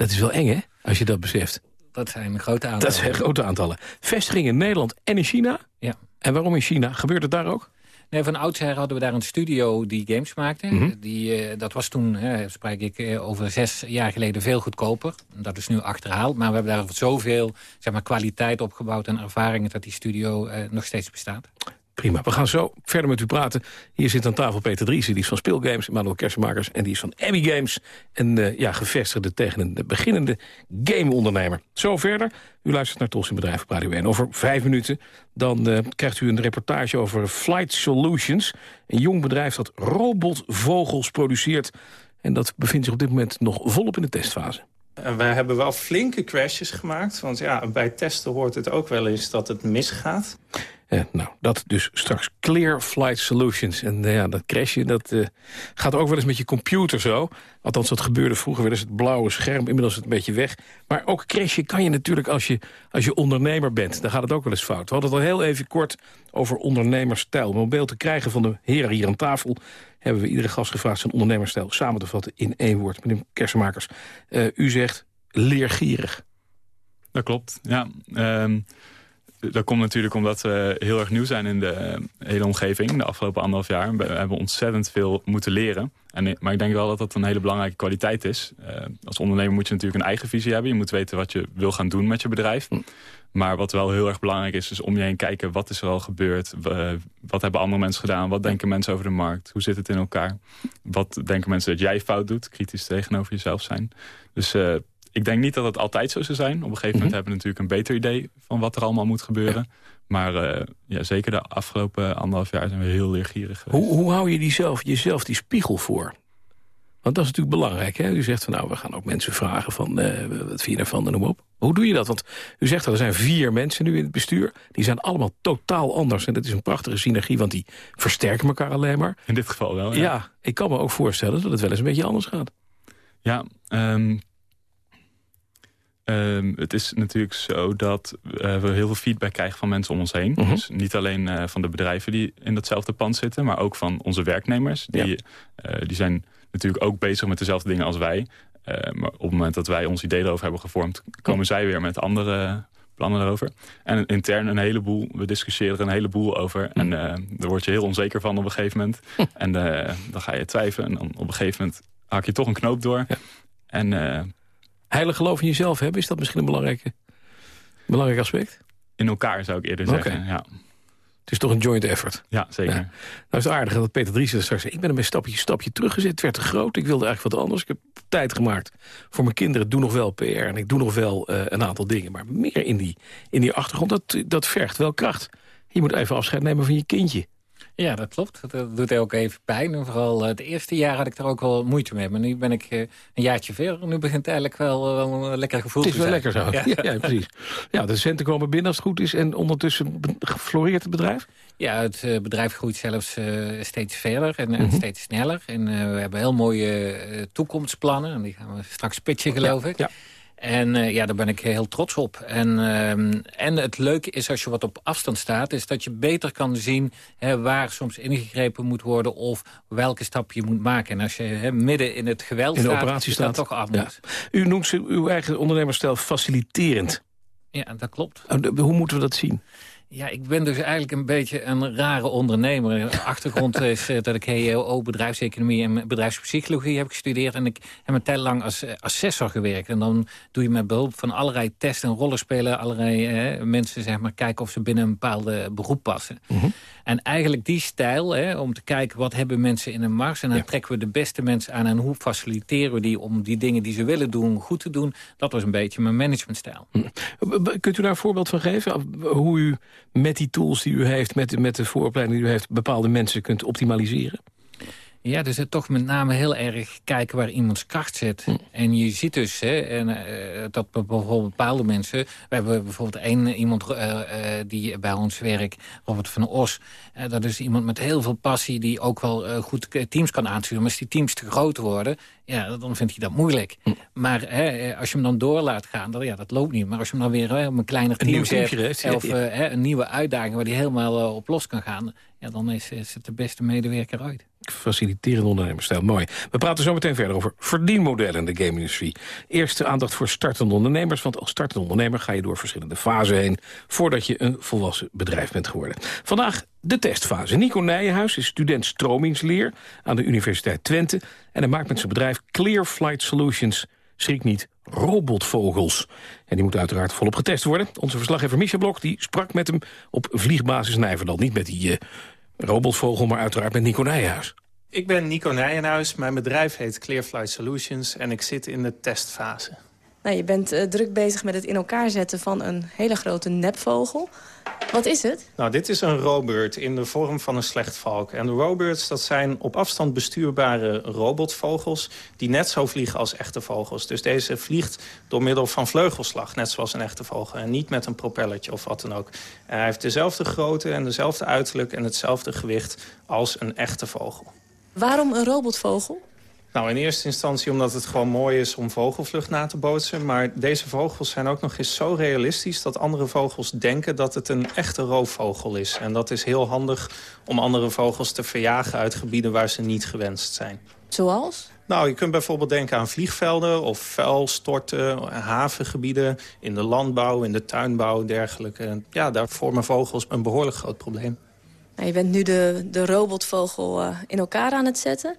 Dat is wel eng, hè? Als je dat beseft. Dat zijn grote aantallen. Dat zijn grote aantallen. Vestigingen in Nederland en in China? Ja. En waarom in China? Gebeurt het daar ook? Nee, van oudsher hadden we daar een studio die games maakte. Mhm. Mm -hmm. die, uh, dat was toen, uh, spreek ik, uh, over zes jaar geleden veel goedkoper. Dat is nu achterhaald. Maar we hebben daar zoveel zeg maar, kwaliteit opgebouwd en ervaringen... dat die studio nog steeds bestaat. Prima. We gaan zo verder met u praten. Hier zit aan tafel Peter Driessen, die is van Speelgames, Manuel Kersenmakers en die is van Abby Games. En uh, ja, gevestigde tegen een beginnende gameondernemer. Zo verder. U luistert naar Tos in Bedrijf op Radio 1. Over vijf minuten dan uh, krijgt u een reportage over Flight Solutions. Een jong bedrijf dat robotvogels produceert. En dat bevindt zich op dit moment nog volop in de testfase. En wij hebben wel flinke crashes gemaakt. Want ja, bij testen hoort het ook wel eens dat het misgaat. Uh, nou, dat dus straks Clear Flight Solutions. En uh, ja, dat crashje, dat uh, gaat ook wel eens met je computer zo. Althans, dat gebeurde vroeger wel eens het blauwe scherm. Inmiddels het een beetje weg. Maar ook crashen kan je natuurlijk als je, als je ondernemer bent. Dan gaat het ook wel eens fout. We hadden het al heel even kort over ondernemerstijl. Om beeld te krijgen van de heren hier aan tafel... hebben we iedere gast gevraagd zijn ondernemerstijl samen te vatten in één woord. Meneer Kersenmakers, u zegt leergierig. Dat klopt, ja. Um... Dat komt natuurlijk omdat we heel erg nieuw zijn in de hele omgeving de afgelopen anderhalf jaar. We hebben ontzettend veel moeten leren. En, maar ik denk wel dat dat een hele belangrijke kwaliteit is. Uh, als ondernemer moet je natuurlijk een eigen visie hebben. Je moet weten wat je wil gaan doen met je bedrijf. Maar wat wel heel erg belangrijk is, is om je heen kijken... wat is er al gebeurd? Uh, wat hebben andere mensen gedaan? Wat denken mensen over de markt? Hoe zit het in elkaar? Wat denken mensen dat jij fout doet? Kritisch tegenover jezelf zijn. Dus... Uh, ik denk niet dat het altijd zo zou zijn. Op een gegeven moment mm -hmm. hebben we natuurlijk een beter idee... van wat er allemaal moet gebeuren. Ja. Maar uh, ja, zeker de afgelopen anderhalf jaar zijn we heel leergierig hoe, hoe, hou je die zelf, jezelf die spiegel voor? Want dat is natuurlijk belangrijk. Hè? U zegt van nou, we gaan ook mensen vragen van uh, wat vind je daarvan en noem op. Hoe doe je dat? Want u zegt dat er zijn vier mensen nu in het bestuur. Die zijn allemaal totaal anders. En dat is een prachtige synergie, want die versterken elkaar alleen maar. In dit geval wel, ja. Ja, ik kan me ook voorstellen dat het wel eens een beetje anders gaat. Ja, um, Um, het is natuurlijk zo dat uh, we heel veel feedback krijgen van mensen om ons heen. Mhm. Uh -huh. Dus niet alleen uh, van de bedrijven die in datzelfde pand zitten... maar ook van onze werknemers. Die, ja. die zijn natuurlijk ook bezig met dezelfde dingen als wij. maar op het moment dat wij ons idee erover hebben gevormd... komen zij weer met andere plannen erover. En intern een heleboel, we discussiëren er een heleboel over. En daar word je heel onzeker van op een gegeven moment. en dan ga je twijfelen. En dan op een gegeven moment haak je toch een knoop door. Ja. En heilig geloof in jezelf hebben, is dat misschien een belangrijke, belangrijk aspect? In elkaar zou ik eerder okay. zeggen, ja. Het is toch een joint effort. Ja, zeker. Nou is het aardig dat Peter Dries straks zei... ik ben er een stapje, stapje teruggezet, het werd te groot. Ik wilde eigenlijk wat anders. Ik heb tijd gemaakt voor mijn kinderen. Ik doe nog wel PR en ik doe nog wel eh, een aantal dingen. Maar meer in die, in die achtergrond, dat, dat vergt wel kracht. Je moet even afscheid nemen van je kindje. Ja, dat klopt. Dat doet ook even pijn. En vooral het eerste jaar had ik er ook wel moeite mee. Maar nu ben ik een jaartje verder. Nu begint het eigenlijk wel, wel een lekker gevoel te zijn. Het is wel lekker zo. Ja. ja, precies. Ja, de centen komen binnen als het goed is. En ondertussen floreert het bedrijf? Ja, het bedrijf groeit zelfs steeds verder en, en steeds sneller. En we hebben heel mooie toekomstplannen. En die gaan we straks pitchen, geloof ik. Ja. En uh, ja, daar ben ik heel trots op. En, uh, en het leuke is als je wat op afstand staat... is dat je beter kan zien hè, waar soms ingegrepen moet worden... of welke stap je moet maken. En als je hè, midden in het geweld in de staat, operatie staat, dat toch af ja. moet. U noemt uw eigen ondernemersstijl faciliterend. Ja, dat klopt. Hoe moeten we dat zien? Ja, ik ben dus eigenlijk een beetje een rare ondernemer. De achtergrond is uh, dat ik HEO, bedrijfseconomie en bedrijfspsychologie heb gestudeerd. En ik heb een tijd lang als uh, assessor gewerkt. En dan doe je met behulp van allerlei testen en rollenspelen... allerlei uh, mensen zeg maar, kijken of ze binnen een bepaalde beroep passen. Mhm. Mm -hmm. En eigenlijk die stijl, hè, om te kijken wat hebben mensen in een mars... en dan Ja. trekken we de beste mensen aan... en hoe faciliteren we die om die dingen die ze willen doen goed te doen... dat was een beetje mijn managementstijl. Kunt u daar een voorbeeld van geven? Hoe u met die tools die u heeft, met, de- met de vooropleiding die u heeft... bepaalde mensen kunt optimaliseren? Ja, dus het toch met name heel erg kijken waar iemands kracht zit. En je ziet dus hè, en, eh, dat bijvoorbeeld bepaalde mensen... We hebben bijvoorbeeld één iemand eh, eh, die bij ons werkt, Robert van Os. Eh, dat is iemand met heel veel passie die ook wel eh, goed eh, teams kan aansturen. Maar als die teams te groot worden, ja, dan vindt hij dat moeilijk. Maar hè, eh, als je hem dan door laat gaan, dan, ja, dat loopt niet. Maar als je hem dan weer hè, op een kleiner team zet... of ja. eh, hè, een nieuwe uitdaging waar hij helemaal eh, op los kan gaan... Ja, dan is, is het de beste medewerker uit. Faciliterende ondernemersstijl, mooi. We praten zo meteen verder over verdienmodellen in de game-industrie. Eerste aandacht voor startende ondernemers, want als startende ondernemer ga je door verschillende fasen heen voordat je een volwassen bedrijf bent geworden. Vandaag de testfase. Nico Nijenhuis is student stromingsleer aan de Universiteit Twente en hij maakt met zijn bedrijf Clear Flight Solutions, schrik niet, robotvogels. En die moeten uiteraard volop getest worden. Onze verslaggever Micha Blok die sprak met hem op vliegbasis Nijverdal. Niet met die eh, robotvogel, maar uiteraard met Nico Nijenhuis. Ik ben Nico Nijenhuis, mijn bedrijf heet Clearflight Solutions en ik zit in de testfase. Nou, je bent eh, druk bezig met het in elkaar zetten van een hele grote nepvogel. Wat is het? Nou, dit is een robird in de vorm van een slechtvalk. En de robirds, dat zijn op afstand bestuurbare robotvogels... die net zo vliegen als echte vogels. Dus deze vliegt door middel van vleugelslag, net zoals een echte vogel. En niet met een propellertje of wat dan ook. En hij heeft dezelfde grootte en dezelfde uiterlijk en hetzelfde gewicht als een echte vogel. Waarom een robotvogel? Nou, in eerste instantie omdat het gewoon mooi is om vogelvlucht na te bootsen. Maar deze vogels zijn ook nog eens zo realistisch... dat andere vogels denken dat het een echte roofvogel is. En dat is heel handig om andere vogels te verjagen uit gebieden waar ze niet gewenst zijn. Zoals? Nou, je kunt bijvoorbeeld denken aan vliegvelden of vuilstorten, havengebieden... in de landbouw, in de tuinbouw, dergelijke. Ja, daar vormen vogels een behoorlijk groot probleem. Nou, je bent nu de, de robotvogel eh, in elkaar aan het zetten.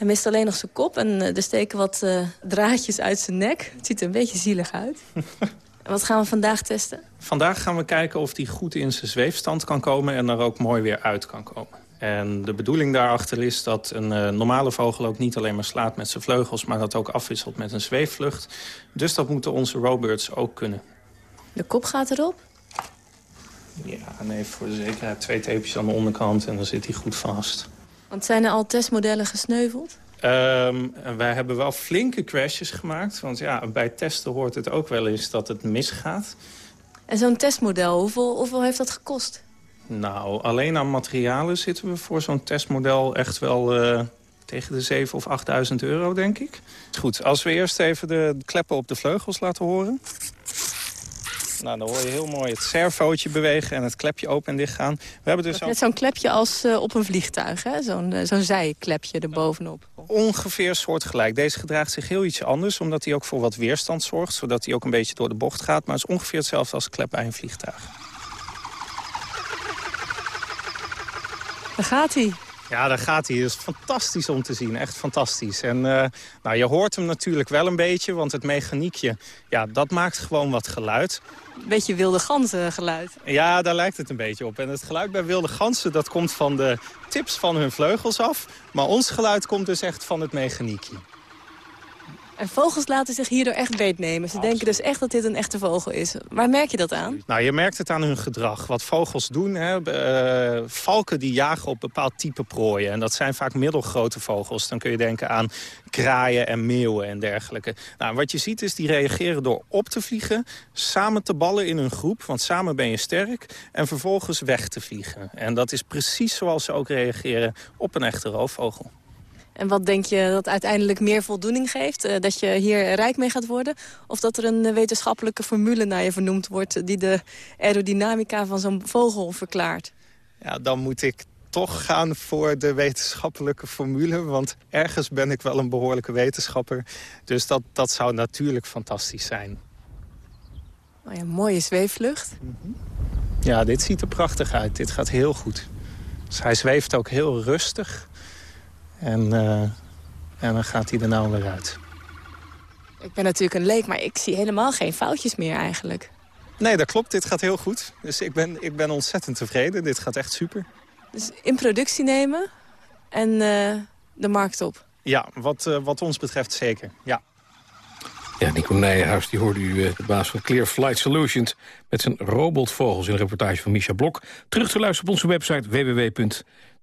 Hij mist alleen nog zijn kop en eh, er steken wat eh, draadjes uit zijn nek. Het ziet er een beetje zielig uit. en wat gaan we vandaag testen? Vandaag gaan we kijken of die goed in zijn zweefstand kan komen... en er ook mooi weer uit kan komen. En de bedoeling daarachter is dat een eh, normale vogel ook niet alleen maar slaat met zijn vleugels... maar dat ook afwisselt met een zweefvlucht. Dus dat moeten onze robirds ook kunnen. De kop gaat erop. Ja, en even voor de zekerheid twee tapejes aan de onderkant en dan zit hij goed vast. Want zijn er al testmodellen gesneuveld? Ehm, wij hebben wel flinke crashes gemaakt. Want ja, bij testen hoort het ook wel eens dat het misgaat. En zo'n testmodel, hoeveel, hoeveel heeft dat gekost? Nou, alleen aan materialen zitten we voor zo'n testmodel echt wel eh, tegen de 7.000 of 8.000 euro, denk ik. Goed, als we eerst even de kleppen op de vleugels laten horen. Nou, dan hoor je heel mooi het servootje bewegen en het klepje open en dicht gaan. We hebben dus Net zo'n klepje als eh, op een vliegtuig, hè? Zo'n eh, zo'n zijklepje erbovenop. ongeveer soortgelijk. Deze gedraagt zich heel iets anders, omdat hij ook voor wat weerstand zorgt. Zodat hij ook een beetje door de bocht gaat. Maar het is ongeveer hetzelfde als klep bij een vliegtuig. Daar gaat hij. Ja, daar gaat hij. Het is fantastisch om te zien. Echt fantastisch. En uh, nou, je hoort hem natuurlijk wel een beetje, want het mechaniekje... ja, dat maakt gewoon wat geluid. Beetje wilde ganzen geluid. Ja, daar lijkt het een beetje op. En het geluid bij wilde ganzen, dat komt van de tips van hun vleugels af. Maar ons geluid komt dus echt van het mechaniekje. En vogels laten zich hierdoor echt beetnemen. Ze denken dus echt dat dit een echte vogel is. Waar merk je dat aan? Nou, je merkt het aan hun gedrag. Wat vogels doen, hè, uh, valken die jagen op bepaald type prooien. En dat zijn vaak middelgrote vogels. Dan kun je denken aan kraaien en meeuwen en dergelijke. Nou, wat je ziet is, die reageren door op te vliegen... samen te ballen in een groep, want samen ben je sterk... en vervolgens weg te vliegen. En dat is precies zoals ze ook reageren op een echte roofvogel. En wat denk je dat uiteindelijk meer voldoening geeft? Uh, dat je hier rijk mee gaat worden? Of dat er een eh, wetenschappelijke formule naar je vernoemd wordt... die de aerodynamica van zo'n vogel verklaart? Ja, dan moet ik toch gaan voor de wetenschappelijke formule. Want ergens ben ik wel een behoorlijke wetenschapper. Dus dat, dat zou natuurlijk fantastisch zijn. Oh ja, mooie zweefvlucht. Ja, dit ziet er prachtig uit. Dit gaat heel goed. Dus hij zweeft ook heel rustig. En, uh, en dan gaat hij er nou weer uit. Ik ben natuurlijk een leek, maar ik zie helemaal geen foutjes meer eigenlijk. Nee, dat klopt. Dit gaat heel goed. Dus ik ben, ik ben ontzettend tevreden. Dit gaat echt super. Dus in productie nemen en uh, de markt op? Ja, wat, uh, wat ons betreft zeker. Ja. Ja, Nico Nijenhuis, die hoorde u de baas van Clear Flight Solutions... met zijn robotvogels in een reportage van Misha Blok. Terug te luisteren op onze website www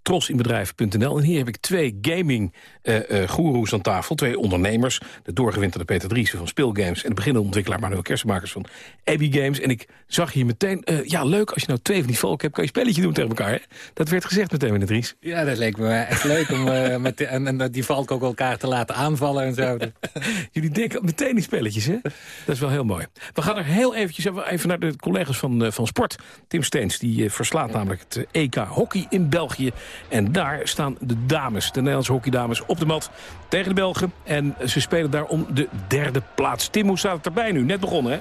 trosinbedrijf.nl. En hier heb ik twee gaming uh, uh, goeroes aan tafel. Twee ondernemers. De doorgewinterde Peter Driessen van Speelgames... en de beginnende ontwikkelaar Manuel Kersenmakers van Abbey Games. En ik zag hier meteen... Uh, ja, leuk, als je nou twee van die volk hebt... kan je spelletje doen tegen elkaar. Hè? Dat werd gezegd meteen, meneer Dries. Ja, dat leek me echt leuk om met en, en, die valk ook elkaar te laten aanvallen en zo. Jullie denken meteen die spelletjes, hè? Dat is wel heel mooi. We gaan er heel eventjes even naar de collega's van, van Sport. Tim Steens, die verslaat namelijk het EK Hockey in België... En daar staan de dames, de Nederlandse hockeydames, op de mat tegen de Belgen. En ze spelen daar om de derde plaats. Tim, hoe staat het erbij nu? Net begonnen, hè?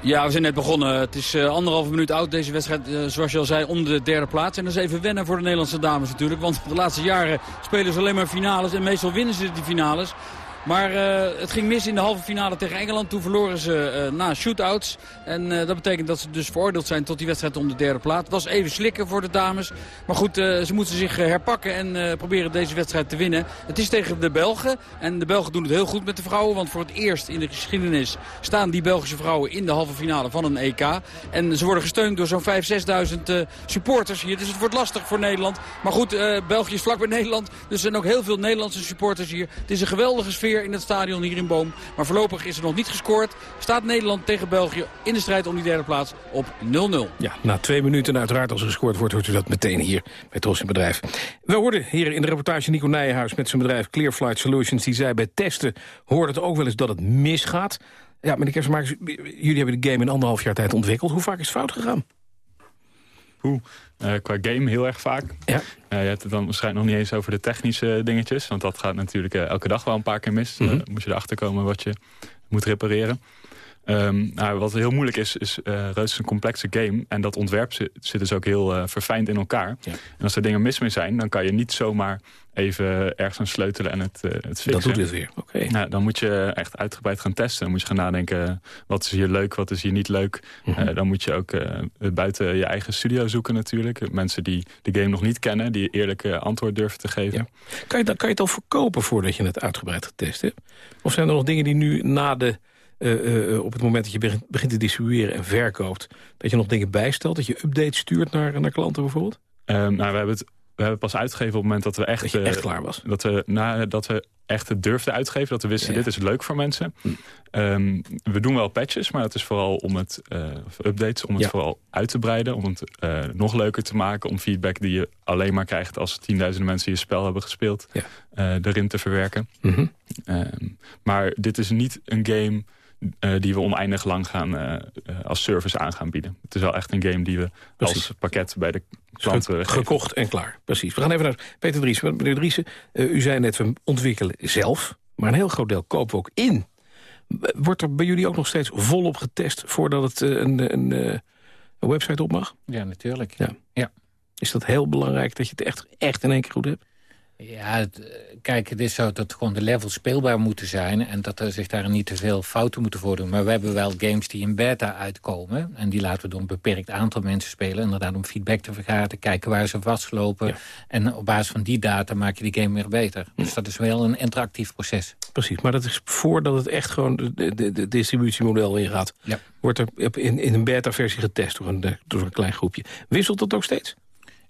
Ja, we zijn net begonnen. Het is uh, anderhalve minuut oud, deze wedstrijd, uh, zoals je al zei, om de derde plaats. En dat is even wennen voor de Nederlandse dames natuurlijk. Want de laatste jaren spelen ze alleen maar finales en meestal winnen ze die finales. Maar uh, het ging mis in de halve finale tegen Engeland. Toen verloren ze uh, na shootouts. En uh, dat betekent dat ze dus veroordeeld zijn tot die wedstrijd om de derde plaats. Het was even slikken voor de dames. Maar goed, ze moeten zich herpakken en proberen deze wedstrijd te winnen. Het is tegen de Belgen. En de Belgen doen het heel goed met de vrouwen. Want voor het eerst in de geschiedenis staan die Belgische vrouwen in de halve finale van een EK. En ze worden gesteund door zo'n 5.000, 6.000 supporters hier. Dus het wordt lastig voor Nederland. Maar goed, België is vlak bij Nederland. Dus er zijn ook heel veel Nederlandse supporters hier. Het is een geweldige sfeer in het stadion hier in Boom. Maar voorlopig is er nog niet gescoord. Staat Nederland tegen België in de strijd om die derde plaats op 0-0. Ja, na twee minuten uiteraard als er gescoord wordt... hoort u dat meteen hier bij Tros in Bedrijf. We hoorden hier in de reportage Nico Nijenhuis met zijn bedrijf Clear Flight Solutions. Die zei bij testen hoorde het ook wel eens dat het misgaat. Ja, meneer Kersenmakers, jullie hebben de game in anderhalf jaar tijd ontwikkeld. Hoe vaak is het fout gegaan? Uh, qua game heel erg vaak. Ja. Uh, je hebt het dan waarschijnlijk nog niet eens over de technische dingetjes. Want dat gaat natuurlijk elke dag wel een paar keer mis. Mm -hmm. moet je erachter komen wat je moet repareren. Um, nou, wat heel moeilijk is, is uh, Reus is een complexe game. En dat ontwerp zit, zit dus ook heel uh, verfijnd in elkaar. Ja. En als er dingen mis mee zijn, dan kan je niet zomaar even ergens aan sleutelen en het, uh, het fixen. Dat doet het weer, oké. Okay. Nou, dan moet je echt uitgebreid gaan testen. Dan moet je gaan nadenken, wat is hier leuk, wat is hier niet leuk. Mm -hmm. dan moet je ook buiten je eigen studio zoeken natuurlijk. Mensen die de game nog niet kennen, die eerlijke antwoord durven te geven. Ja. Kan, je, kan je het al verkopen voordat je het uitgebreid getest hebt? Of zijn er nog dingen die nu na de uh, uh, op het moment dat je begint, begint te distribueren en verkoopt... dat je nog dingen bijstelt, dat je updates stuurt naar, naar klanten bijvoorbeeld? Um, nou, we hebben het we hebben pas uitgegeven op het moment dat we echt... Dat je echt klaar was? Dat we, nou, dat we echt het durfden uitgeven. Dat we wisten, ja. dit is leuk voor mensen. Hm. Um, we doen wel patches, maar dat is vooral om het... Uh, updates, om het ja. vooral uit te breiden. Om het uh, nog leuker te maken. Om feedback die je alleen maar krijgt... als tienduizenden mensen je spel hebben gespeeld... Uh, erin te verwerken. Mm -hmm. um, maar dit is niet een game... Uh, die we oneindig lang gaan, uh, uh, als service aan gaan bieden. Het is wel echt een game die we Precies. als pakket bij de klanten Ge Gekocht en klaar, precies. We gaan even naar Peter Driessen. Meneer Driessen, u zei net, we ontwikkelen zelf. Maar een heel groot deel kopen we ook in. Wordt er bij jullie ook nog steeds volop getest... voordat het een, een, een website op mag? Ja, natuurlijk. Ja. ja. Is dat heel belangrijk dat je het echt, echt in één keer goed hebt? Ja, het, eh, kijk, het is zo dat gewoon de levels speelbaar moeten zijn... en dat er zich daar niet te veel fouten moeten voordoen. Maar we hebben wel games die in beta uitkomen... en die laten we door een beperkt aantal mensen spelen... inderdaad om feedback te vergaren, kijken waar ze vastlopen... en op basis van die data maak je die game weer beter. Dus dat is wel een interactief proces. Precies, maar dat is voordat het echt gewoon de, de, de distributiemodel ingaat. Ja. Wordt er in, in een beta-versie getest door een, door een klein groepje. Wisselt dat ook steeds?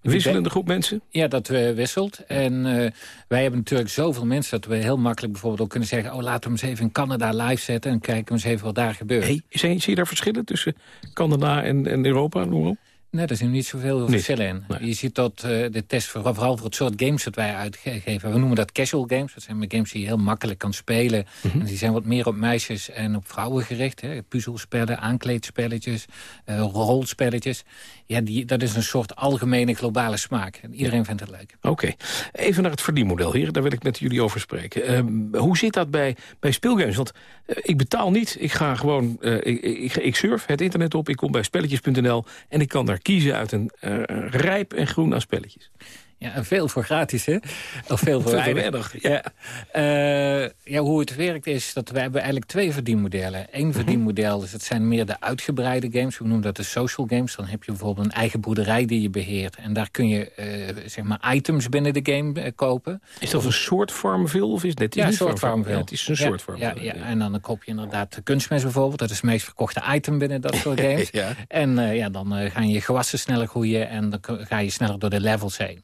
Wisselende groep mensen? Ja, dat uh, wisselt. En uh, wij hebben natuurlijk zoveel mensen... dat we heel makkelijk bijvoorbeeld ook kunnen zeggen... oh, laten we hem eens even in Canada live zetten... en kijken eens even wat daar gebeurt. Hey, zie je daar verschillen tussen Canada en, en Europa? Noem op? Nee, er zijn niet zoveel verschillen in. Je ziet dat uh, de test, vooral voor het soort games dat wij uitgeven... we noemen dat casual games. Dat zijn games die je heel makkelijk kan spelen. Mhm. en die zijn wat meer op meisjes en op vrouwen gericht. Hè. Puzzelspellen, aankleedspelletjes, uh, rolspelletjes. Ja, die, dat is een soort algemene globale smaak. En iedereen vindt het leuk. Oké. Even naar het verdienmodel, hier. Daar wil ik met jullie over spreken. Uh, hoe zit dat bij, bij speelgames? Want uh, ik betaal niet. Ik ga gewoon... Ik, ik, ik, surf het internet op. Ik kom bij spelletjes.nl. En ik kan daar kiezen uit een uh, rijp en groen aan spelletjes. Ja, en veel voor gratis, hè? Of veel voor weinig. Ja. Uh, ja, hoe het werkt is dat we hebben eigenlijk twee verdienmodellen. Eén mhm. verdienmodel is, het zijn meer de uitgebreide games. We noemen dat de social games. Dan heb je bijvoorbeeld een eigen boerderij die je beheert. En daar kun je, uh, zeg maar, items binnen de game uh, kopen. Is dat een soort Farmville of is net ja, een soort Farmville? Ja, het is een ja, soort Farmville. Ja, ja, en dan koop je inderdaad kunstmest bijvoorbeeld. Dat is het meest verkochte item binnen dat soort games. ja. En ja, dan gaan je gewassen sneller groeien en dan ga je sneller door de levels heen.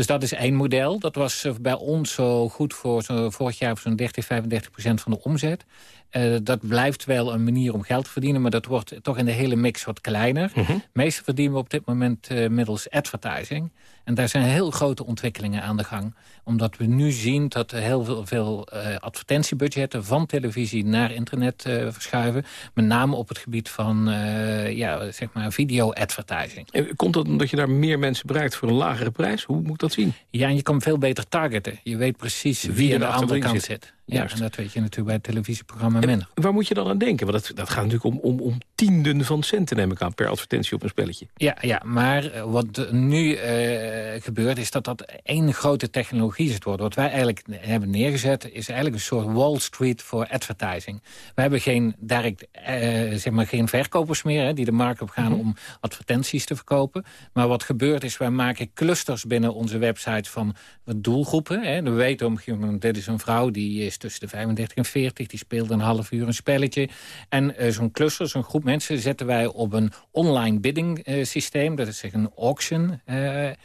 Dus dat is één model. Dat was eh, bij ons zo goed voor vorig jaar zo'n 30, 35 procent van de omzet. Uh, dat blijft wel een manier om geld te verdienen... maar dat wordt toch in de hele mix wat kleiner. Mm Meestal verdienen we op dit moment uh, middels advertising. En daar zijn heel grote ontwikkelingen aan de gang. Omdat we nu zien dat er heel veel, veel uh, advertentiebudgetten... van televisie naar internet verschuiven. Met name op het gebied van ja, zeg maar video-advertising. Komt dat omdat je daar meer mensen bereikt voor een lagere prijs? Hoe moet dat zien? Ja, en je kan veel beter targeten. Je weet precies wie, wie aan de andere kant zit. Ja, en dat weet je natuurlijk bij het televisieprogramma minder. Waar moet je dan aan denken? Want dat, dat gaat natuurlijk om, om, om tienden van centen, neem ik aan, per advertentie op een spelletje. Ja, ja maar eh, wat nu uh, gebeurt, is dat dat één grote technologie is het worden. Wat wij eigenlijk hebben neergezet, is eigenlijk een soort Wall Street voor advertising. We hebben geen, direct, uh, zeg maar geen verkopers meer, hè, die de markt op gaan mhm. om advertenties te verkopen. Maar wat gebeurt is, wij maken clusters binnen onze website van doelgroepen. Hè. We weten op een gegeven moment, dit is een vrouw die is tussen de 35 en 40. Die speelt een half uur een spelletje. En uh, zo'n cluster, zo'n groep mensen zetten wij op een online bidding uh, systeem. Dat is zeg een auction. Uh,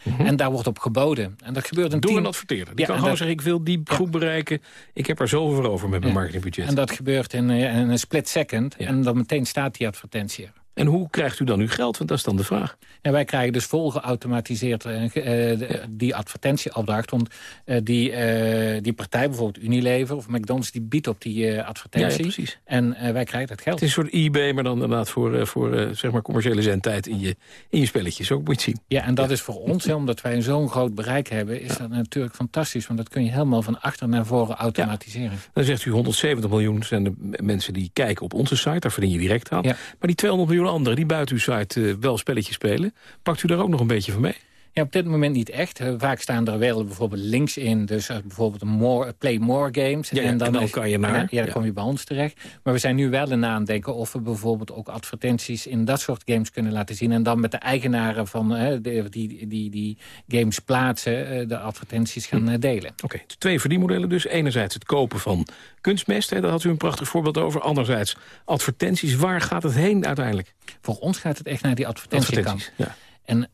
mm -hmm. En daar wordt op geboden. En dat gebeurt een Doe een adverteren. Die ja, kan gewoon zeggen, ik wil die groep bereiken. Ik heb er zoveel voor over met mijn ja. marketingbudget. En dat gebeurt in, in een split second. En dan meteen staat die advertentie er. En hoe krijgt u dan uw geld? Want dat is dan de vraag. Ja, wij krijgen dus vol geautomatiseerd uh, die advertentieopdracht. Want uh, die, uh, die partij, bijvoorbeeld Unilever of McDonald's... die biedt op die advertentie. Ja, ja, precies. En wij krijgen dat geld. Het is een soort eBay, maar dan inderdaad voor, voor zeg maar commerciële zendtijd in je, in je spelletjes. Zo moet je zien. Ja, en dat is voor ons, omdat wij zo'n groot bereik hebben... is dat natuurlijk fantastisch. Want dat kun je helemaal van achter naar voren automatiseren. Dan zegt u 170 miljoen zijn de mensen die kijken op onze site. Daar verdien je direct aan. Maar die 200 miljoen anderen die buiten uw site uh, wel spelletjes spelen. Pakt u daar ook nog een beetje van mee? Ja, op dit moment niet echt. Vaak staan er wel bijvoorbeeld links in. Dus uh, bijvoorbeeld more, play more games. Ja, en dan, en dan kan je naar. Ja, dan kom je bij ons terecht. Maar we zijn nu wel aan nadenken of we bijvoorbeeld ook advertenties in dat soort games kunnen laten zien. En dan met de eigenaren van de, die, die, die games plaatsen, de advertenties gaan hm. delen. Oké, okay, twee verdienmodellen dus. Enerzijds het kopen van kunstmest, hè, daar had u een prachtig voorbeeld over. Anderzijds advertenties. Waar gaat het heen uiteindelijk? Voor ons gaat het echt naar die advertentiekant. Advertenties, ja. En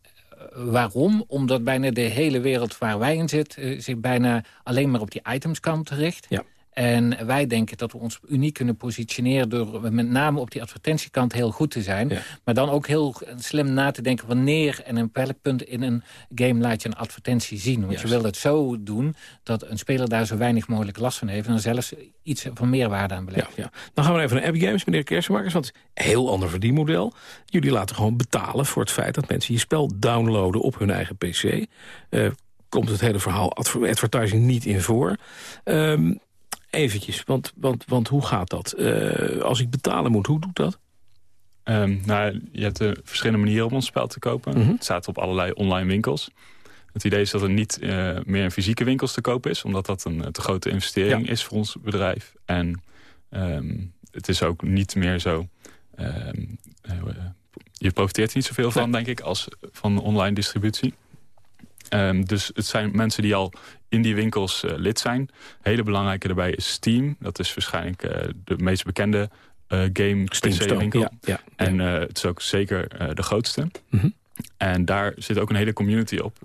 waarom? Omdat bijna de hele wereld waar wij in zitten... zich bijna alleen maar op die itemskant richt. Ja. En wij denken dat we ons uniek kunnen positioneren... door met name op die advertentiekant heel goed te zijn. Maar dan ook heel slim na te denken... wanneer en in welk punt in een game laat je een advertentie zien. Want je wil het zo doen dat een speler daar zo weinig mogelijk last van heeft... en dan zelfs iets van meerwaarde aan beleeft. Ja, ja. Dan gaan we even naar App Games, meneer Kersenmakers. Want het is een heel ander verdienmodel. Jullie laten gewoon betalen voor het feit dat mensen je spel downloaden op hun eigen pc. Uh, komt het hele verhaal advertising niet in voor. Um, eventjes, want, want, want hoe gaat dat? Uh, als ik betalen moet, hoe doet dat? Um, nou, je hebt uh, verschillende manieren om ons spel te kopen. Mm -hmm. Het staat op allerlei online winkels. Het idee is dat er niet uh, meer in fysieke winkels te koop is... omdat dat een te grote investering is voor ons bedrijf. En um, het is ook niet meer zo... Um, je profiteert niet zoveel van, denk ik, als van online distributie. Um, dus het zijn mensen die al in die winkels uh, lid zijn. Hele belangrijke daarbij is Steam. Dat is waarschijnlijk uh, de meest bekende uh, game PC-winkel. Ja, ja, en het is ook zeker de grootste. Mm -hmm. En daar zit ook een hele community op.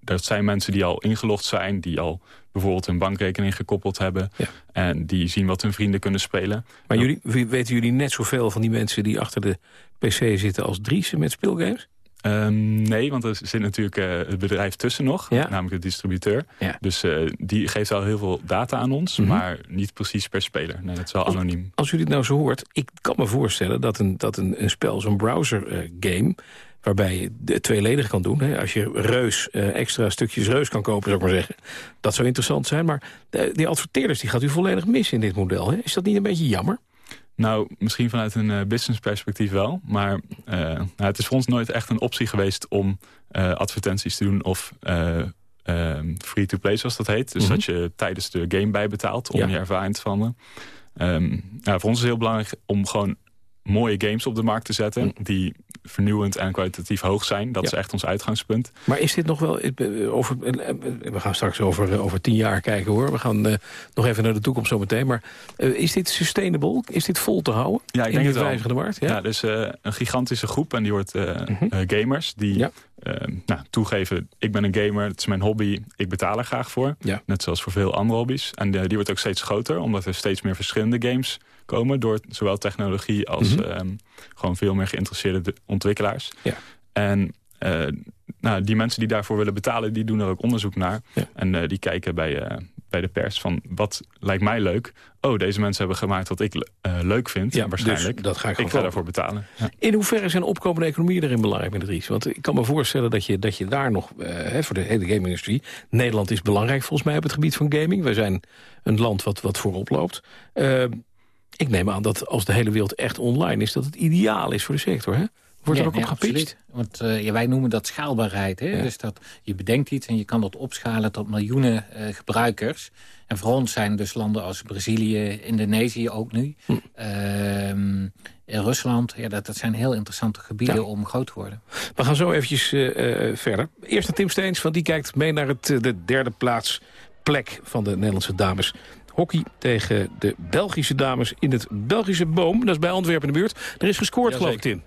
dat zijn mensen die al ingelogd zijn, die al bijvoorbeeld hun bankrekening gekoppeld hebben. Ja. En die zien wat hun vrienden kunnen spelen. Maar jullie, weten jullie net zoveel van die mensen die achter de PC zitten als Dries met speelgames? Um, nee, want er zit natuurlijk uh, het bedrijf tussen nog, ja. namelijk de distributeur. Ja. Dus uh, die geeft wel heel veel data aan ons, mm -hmm. maar niet precies per speler. Nee, dat is wel als, anoniem. Als u dit nou zo hoort, ik kan me voorstellen dat een, dat een, een spel, zo'n browser uh, game waarbij je het tweeledig kan doen. Hè. Als je reus, extra stukjes reus kan kopen, zou ik maar zeggen. Dat zou interessant zijn, maar die adverteerders die gaat u volledig mis in dit model. Hè. Is dat niet een beetje jammer? Nou, misschien vanuit een uh, businessperspectief wel. Maar uh, nou, het is voor ons nooit echt een optie geweest om uh, advertenties te doen of free-to-play zoals dat heet. Dus Mhm. dat je tijdens de game bijbetaalt om Ja. je ervaring te veranderen. Um, nou, voor ons is het heel belangrijk om gewoon mooie games op de markt te zetten... die vernieuwend en kwalitatief hoog zijn. Dat Ja. is echt ons uitgangspunt. Maar is dit nog wel... eh, Over, eh, we gaan straks over, eh, over tien jaar kijken hoor. We gaan eh, nog even naar de toekomst zometeen. Maar eh, is dit sustainable? Is dit vol te houden? Ja, ik in denk het wel. markt? Ja? Ja, dus eh, een gigantische groep en die wordt eh, Mhm. eh, gamers die Ja. eh, nou, toegeven... ik ben een gamer, het is mijn hobby, ik betaal er graag voor. Net zoals voor veel andere hobby's. En eh, die wordt ook steeds groter, omdat er steeds meer verschillende games komen... door zowel technologie als Mhm. ehm, gewoon veel meer geïnteresseerde de- ontwikkelaars. Ja. En eh, nou, die mensen die daarvoor willen betalen, die doen er ook onderzoek naar. Ja. En eh, die kijken bij, eh, bij de pers van, wat lijkt mij leuk? Oh, deze mensen hebben gemaakt wat ik leuk vind, Ja, waarschijnlijk. dus dat ga ik ik gewoon ga daarvoor betalen. Ja. In hoeverre zijn opkomende economieën erin belangrijk met Dries? Want ik kan me voorstellen dat je, dat je daar nog, voor de hele gaming-industrie... Nederland is belangrijk volgens mij op het gebied van gaming. Wij zijn een land wat, wat voorop loopt. Ik neem aan dat als de hele wereld echt online is... dat het ideaal is voor de sector, hè? Wordt Ja, er ook op gepitcht? Want eh, ja, wij noemen dat schaalbaarheid. Hè? Ja. Dus dat je bedenkt iets en je kan dat opschalen tot miljoenen eh, gebruikers. En voor ons zijn dus landen als Brazilië, Indonesië ook nu. Hm. ehm, Rusland, ja, dat, dat zijn heel interessante gebieden om groot te worden. We gaan zo eventjes eh, verder. Eerst naar Tim Steens, want die kijkt mee naar het, de derde plaats plek van de Nederlandse dames. Hockey tegen de Belgische dames in het Belgische Boom. Dat is bij Antwerpen in de buurt. Er is gescoord, geloof ik, Tim.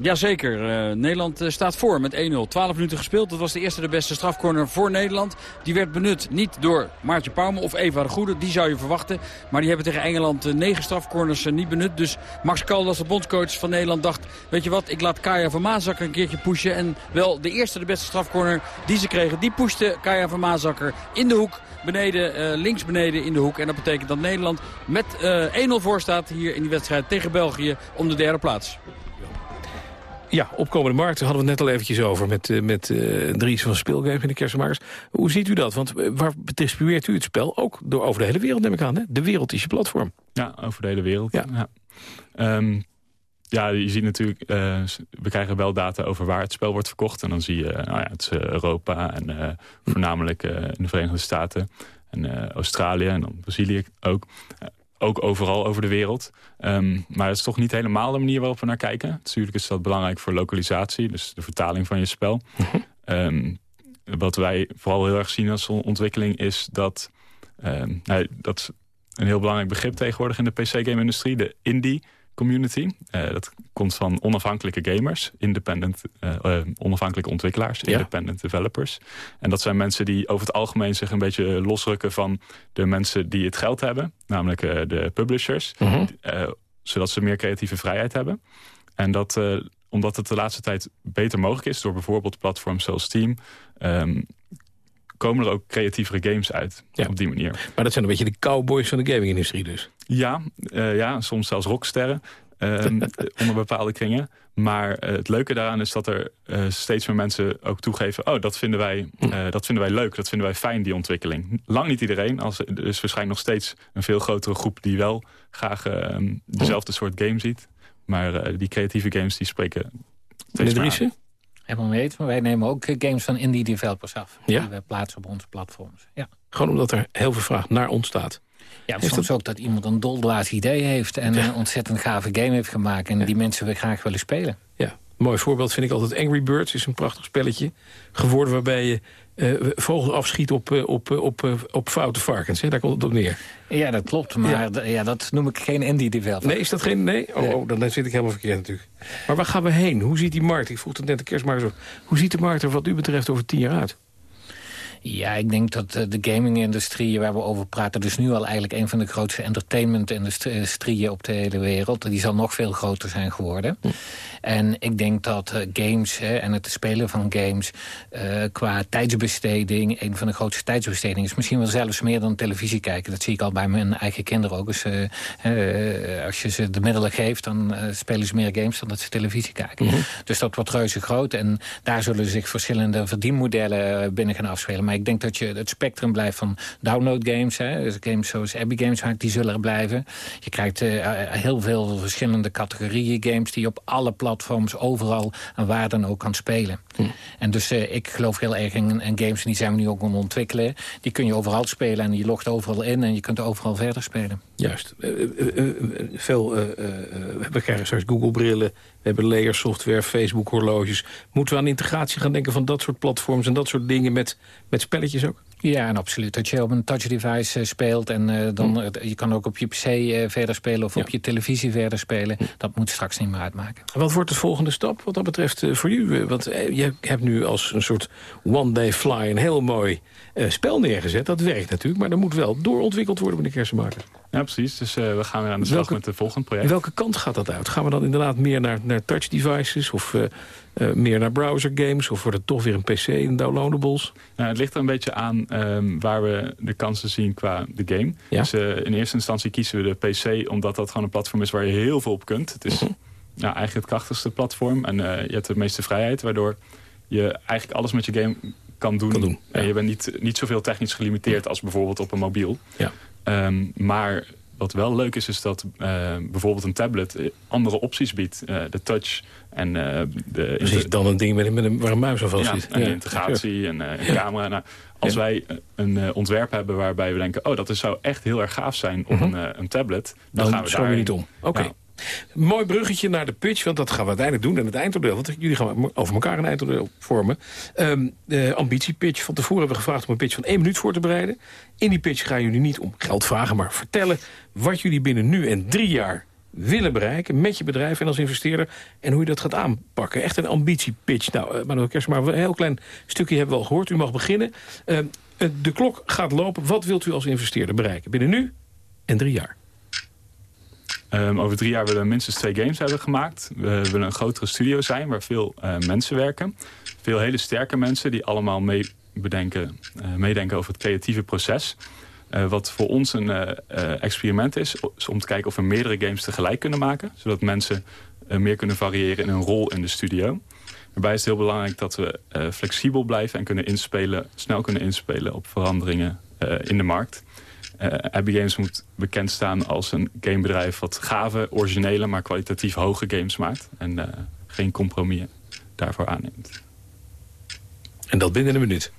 Jazeker, eh Nederland eh, staat voor met 1-0. 12 minuten gespeeld, dat was de eerste de beste strafcorner voor Nederland. Die werd benut niet door Maartje Pauwme of Eva de Goede, die zou je verwachten. Maar die hebben tegen Engeland eh, negen strafcorners eh, niet benut. Dus Max Caldas, de bondscoach van Nederland, dacht... weet je wat, ik laat Kaya van Maasakker een keertje pushen. En wel de eerste de beste strafcorner die ze kregen, die pushte Kaya van Maasakker in de hoek. Beneden, eh, links beneden in de hoek. En dat betekent dat Nederland met eh 1-0 voor staat hier in die wedstrijd tegen België om de derde plaats. Ja, opkomende markten hadden we het net al eventjes over... met, eh, met eh, Dries van Speelgames in de Kersenmakers. Hoe ziet u dat? Want eh, waar distribueert u het spel? Ook door over de hele wereld, neem ik aan. Hè? De wereld is je platform. Ja, over de hele wereld. Ja. Ja, Ehm, ja je ziet natuurlijk, we krijgen wel data over waar het spel wordt verkocht. En dan zie je, nou ja, het is Europa en voornamelijk in de Verenigde Staten en Australië en dan Brazilië ook. Ook overal over de wereld. Ehm, maar het is toch niet helemaal de manier waarop we naar kijken. Natuurlijk is dat belangrijk voor lokalisatie, dus de vertaling van je spel. Ehm, wat wij vooral heel erg zien als on- ontwikkeling is dat... ehm, nou, dat is een heel belangrijk begrip tegenwoordig in de PC-game-industrie, de indie community. Eh, dat komt van onafhankelijke gamers, independent, eh, eh, onafhankelijke ontwikkelaars, Ja. independent developers. En dat zijn mensen die over het algemeen zich een beetje losrukken van de mensen die het geld hebben, namelijk de publishers, Mhm. zodat ze meer creatieve vrijheid hebben. En dat, omdat het de laatste tijd beter mogelijk is door bijvoorbeeld platforms zoals Steam, ehm, komen er ook creatievere games uit op die manier. Maar dat zijn een beetje de cowboys van de gaming-industrie dus. Ja, eh, ja, soms zelfs rocksterren ehm, onder bepaalde kringen. Maar eh, het leuke daaraan is dat er eh, steeds meer mensen ook toegeven... oh, dat vinden, wij, dat vinden wij leuk, dat vinden wij fijn, die ontwikkeling. Lang niet iedereen, als, er is waarschijnlijk nog steeds een veel grotere groep... die wel graag ehm, dezelfde soort game ziet. Maar die creatieve games die spreken Meneer. Driessen? Helemaal mee eens, maar wij nemen ook eh, games van indie developers af. Ja? Die we plaatsen op onze platforms. Ja. Gewoon omdat er heel veel vraag naar ontstaat. Ja, soms ook dat iemand een doldwaas idee heeft... en een ontzettend gave game heeft gemaakt... en die mensen we graag willen spelen. Ja, een mooi voorbeeld vind ik altijd Angry Birds. is een prachtig spelletje geworden waarbij je eh vogels afschiet op, eh, op, eh, op, op foute varkens. Hè? Daar komt het op neer. Ja, dat klopt, maar ja. dat noem ik geen indie developer. Nee, is dat geen... Nee? Oh, oh, dan zit ik helemaal verkeerd natuurlijk. Maar waar gaan we heen? Hoe ziet die markt? Ik vroeg het net de kerstmarkt zo. Hoe ziet de markt er wat u betreft over tien jaar uit? Ja, ik denk dat de gaming-industrie waar we over praten... dus nu al eigenlijk een van de grootste entertainment-industrieën op de hele wereld. Die zal nog veel groter zijn geworden. Hm. En ik denk dat eh, games hè, en het spelen van games... eh, qua tijdsbesteding, een van de grootste tijdsbestedingen... is misschien wel zelfs meer dan televisie kijken. Dat zie ik al bij mijn eigen kinderen ook. Dus, als je ze de middelen geeft, dan spelen ze meer games... dan dat ze televisie kijken. Mhm. Dus dat wordt reuze groot. En daar zullen zich verschillende verdienmodellen binnen gaan afspelen. Maar ik denk dat je het spectrum blijft van download games. Hè, dus games zoals Abby Games, die zullen er blijven. Je krijgt heel veel verschillende categorieën games... die op alle platforms overal en waar dan ook kan spelen. En dus eh, ik geloof heel erg in, in games, die zijn we nu ook aan het ontwikkelen. Die kun je overal spelen en je logt overal in... en je kunt overal verder spelen. Juist. Eh, eh, veel, we krijgen straks Google-brillen, we hebben layer-software, Facebook-horloges. Moeten we aan integratie gaan denken van dat soort platforms... en dat soort dingen met, met spelletjes ook? Ja, en absoluut. Dat je op een touch device speelt en dan, eh, je kan ook op je PC verder spelen of op je televisie verder spelen. Dat moet straks niet meer uitmaken. Wat wordt de volgende stap wat dat betreft eh, voor u? Eh, Want eh, je hebt nu als een soort one-day fly een heel mooi spel neergezet. Dat werkt natuurlijk, maar er moet wel doorontwikkeld worden, meneer Kersenmaker. Ja, precies. Dus we gaan weer aan de slag Welke- met het volgende project. Welke kant gaat dat uit? Gaan we dan inderdaad meer naar, naar touch devices of meer naar browser games? Of wordt het toch weer een PC en downloadables? Nou, het ligt er een beetje aan ehm, waar we de kansen zien qua de game. Ja. Dus in eerste instantie kiezen we de PC... omdat dat gewoon een platform is waar je heel veel op kunt. Het is Mhm. Nou, eigenlijk het krachtigste platform. En eh, je hebt de meeste vrijheid, waardoor je eigenlijk alles met je game kan doen. En je bent niet, niet zoveel technisch gelimiteerd als bijvoorbeeld op een mobiel. Ja. Ehm, maar wat wel leuk is, is dat eh, bijvoorbeeld een tablet eh, andere opties biedt. De touch en eh, de... Precies, dan een ding met een, met een, waar een muis aan vast Ja, zit. en de integratie en een Ja. camera. Nou, als Ja. wij een ontwerp hebben waarbij we denken... oh, dat is- zou echt heel erg gaaf zijn op een, eh, een tablet... dan, Dan gaan we daar niet om. Oké. Nou, Mooi bruggetje naar de pitch, want dat gaan we uiteindelijk doen. En het eindoordeel, want jullie gaan over elkaar een eindoordeel vormen. Ehm, de ambitiepitch. Van tevoren hebben we gevraagd om een pitch van één minuut voor te bereiden. In die pitch gaan jullie niet om geld vragen, maar vertellen... wat jullie binnen nu en drie jaar willen bereiken met je bedrijf en als investeerder... en hoe je dat gaat aanpakken. Echt een ambitiepitch. Nou, uh, Manuel Kersma, een heel klein stukje hebben we al gehoord. U mag beginnen. Ehm, eh, de klok gaat lopen. Wat wilt u als investeerder bereiken binnen nu en drie jaar? Ehm, over drie jaar willen we minstens twee games hebben gemaakt. We willen een grotere studio zijn waar veel eh, mensen werken. Veel hele sterke mensen die allemaal mee bedenken, eh, meedenken over het creatieve proces. Eh, wat voor ons een experiment is, is om te kijken of we meerdere games tegelijk kunnen maken. Zodat mensen meer kunnen variëren in hun rol in de studio. Daarbij is het heel belangrijk dat we flexibel blijven en kunnen inspelen, snel kunnen inspelen op veranderingen in de markt. Uh, Abby Games moet bekend staan als een gamebedrijf... wat gave, originele, maar kwalitatief hoge games maakt. En uh, geen compromis daarvoor aanneemt. En dat binnen een minuut.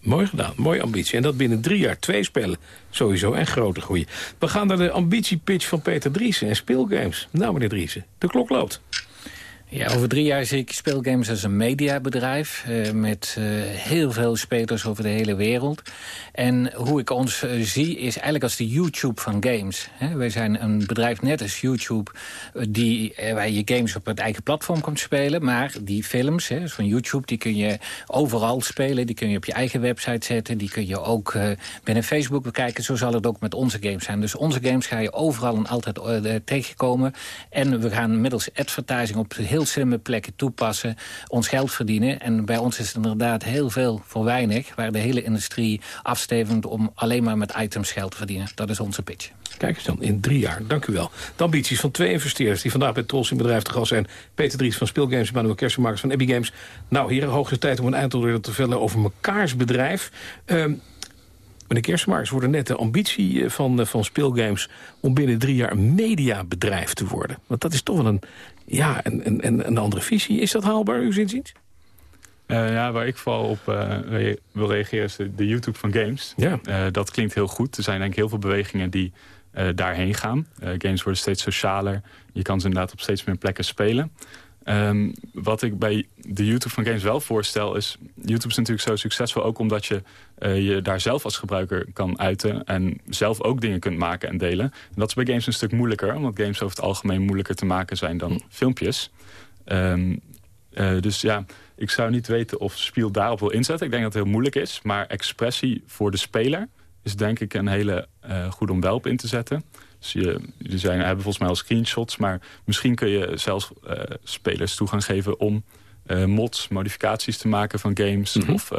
Mooi gedaan, mooie ambitie. En dat binnen drie jaar, twee spellen. Sowieso, en grote groei. We gaan naar de ambitiepitch van Peter Driessen en speelgames. Nou, meneer Driessen, de klok loopt. Ja, over drie jaar zie ik speelgames als een mediabedrijf... Uh, met uh, heel veel spelers over de hele wereld. En hoe ik ons uh, zie is eigenlijk als de YouTube van games. He, wij zijn een bedrijf net als YouTube... die waar je games op het eigen platform kunt spelen. Maar die films van YouTube die kun je overal spelen. Die kun je op je eigen website zetten. Die kun je ook binnen Facebook bekijken. Zo zal het ook met onze games zijn. Dus onze games ga je overal en altijd tegenkomen. En we gaan middels advertising op heel plekken toepassen, ons geld verdienen. En bij ons is het inderdaad heel veel voor weinig... waar de hele industrie afstevend om alleen maar met items geld te verdienen. Dat is onze pitch. Kijk eens dan, in drie jaar. Dank u wel. De ambities van twee investeerders die vandaag bij Trols in Bedrijf te gast zijn. Peter Dries van Speelgames en Manuel Kersenmakers van Abby Games. Nou, hier hoogste tijd om een eindelijk te vellen over mekaars bedrijf. Um, Meneer Kersenmakers wordt net de ambitie van, van speelgames... om binnen drie jaar een mediabedrijf te worden. Want dat is toch wel een, ja, een, een, een andere visie. Is dat haalbaar, u inziens? Uh, ja, waar ik vooral op uh, re wil reageren is de, de, YouTube van games. Ja. Uh, dat klinkt heel goed. Er zijn denk ik heel veel bewegingen die daarheen gaan. games worden steeds socialer. Je kan ze inderdaad op steeds meer plekken spelen. Um, wat ik bij de YouTube van games wel voorstel is... YouTube is natuurlijk zo succesvol ook omdat je je daar zelf als gebruiker kan uiten... en zelf ook dingen kunt maken en delen. En dat is bij games een stuk moeilijker... omdat games over het algemeen moeilijker te maken zijn dan filmpjes. Um, dus ja, ik zou niet weten of Spiel daarop wil inzetten. Ik denk dat het heel moeilijk is. Maar expressie voor de speler is denk ik een hele uh, goed om wel op in te zetten. Dus je, er zijn, hebben volgens mij al screenshots. Maar misschien kun je zelfs uh, spelers toegang geven om uh, mods, modificaties te maken van games. Mhm. Of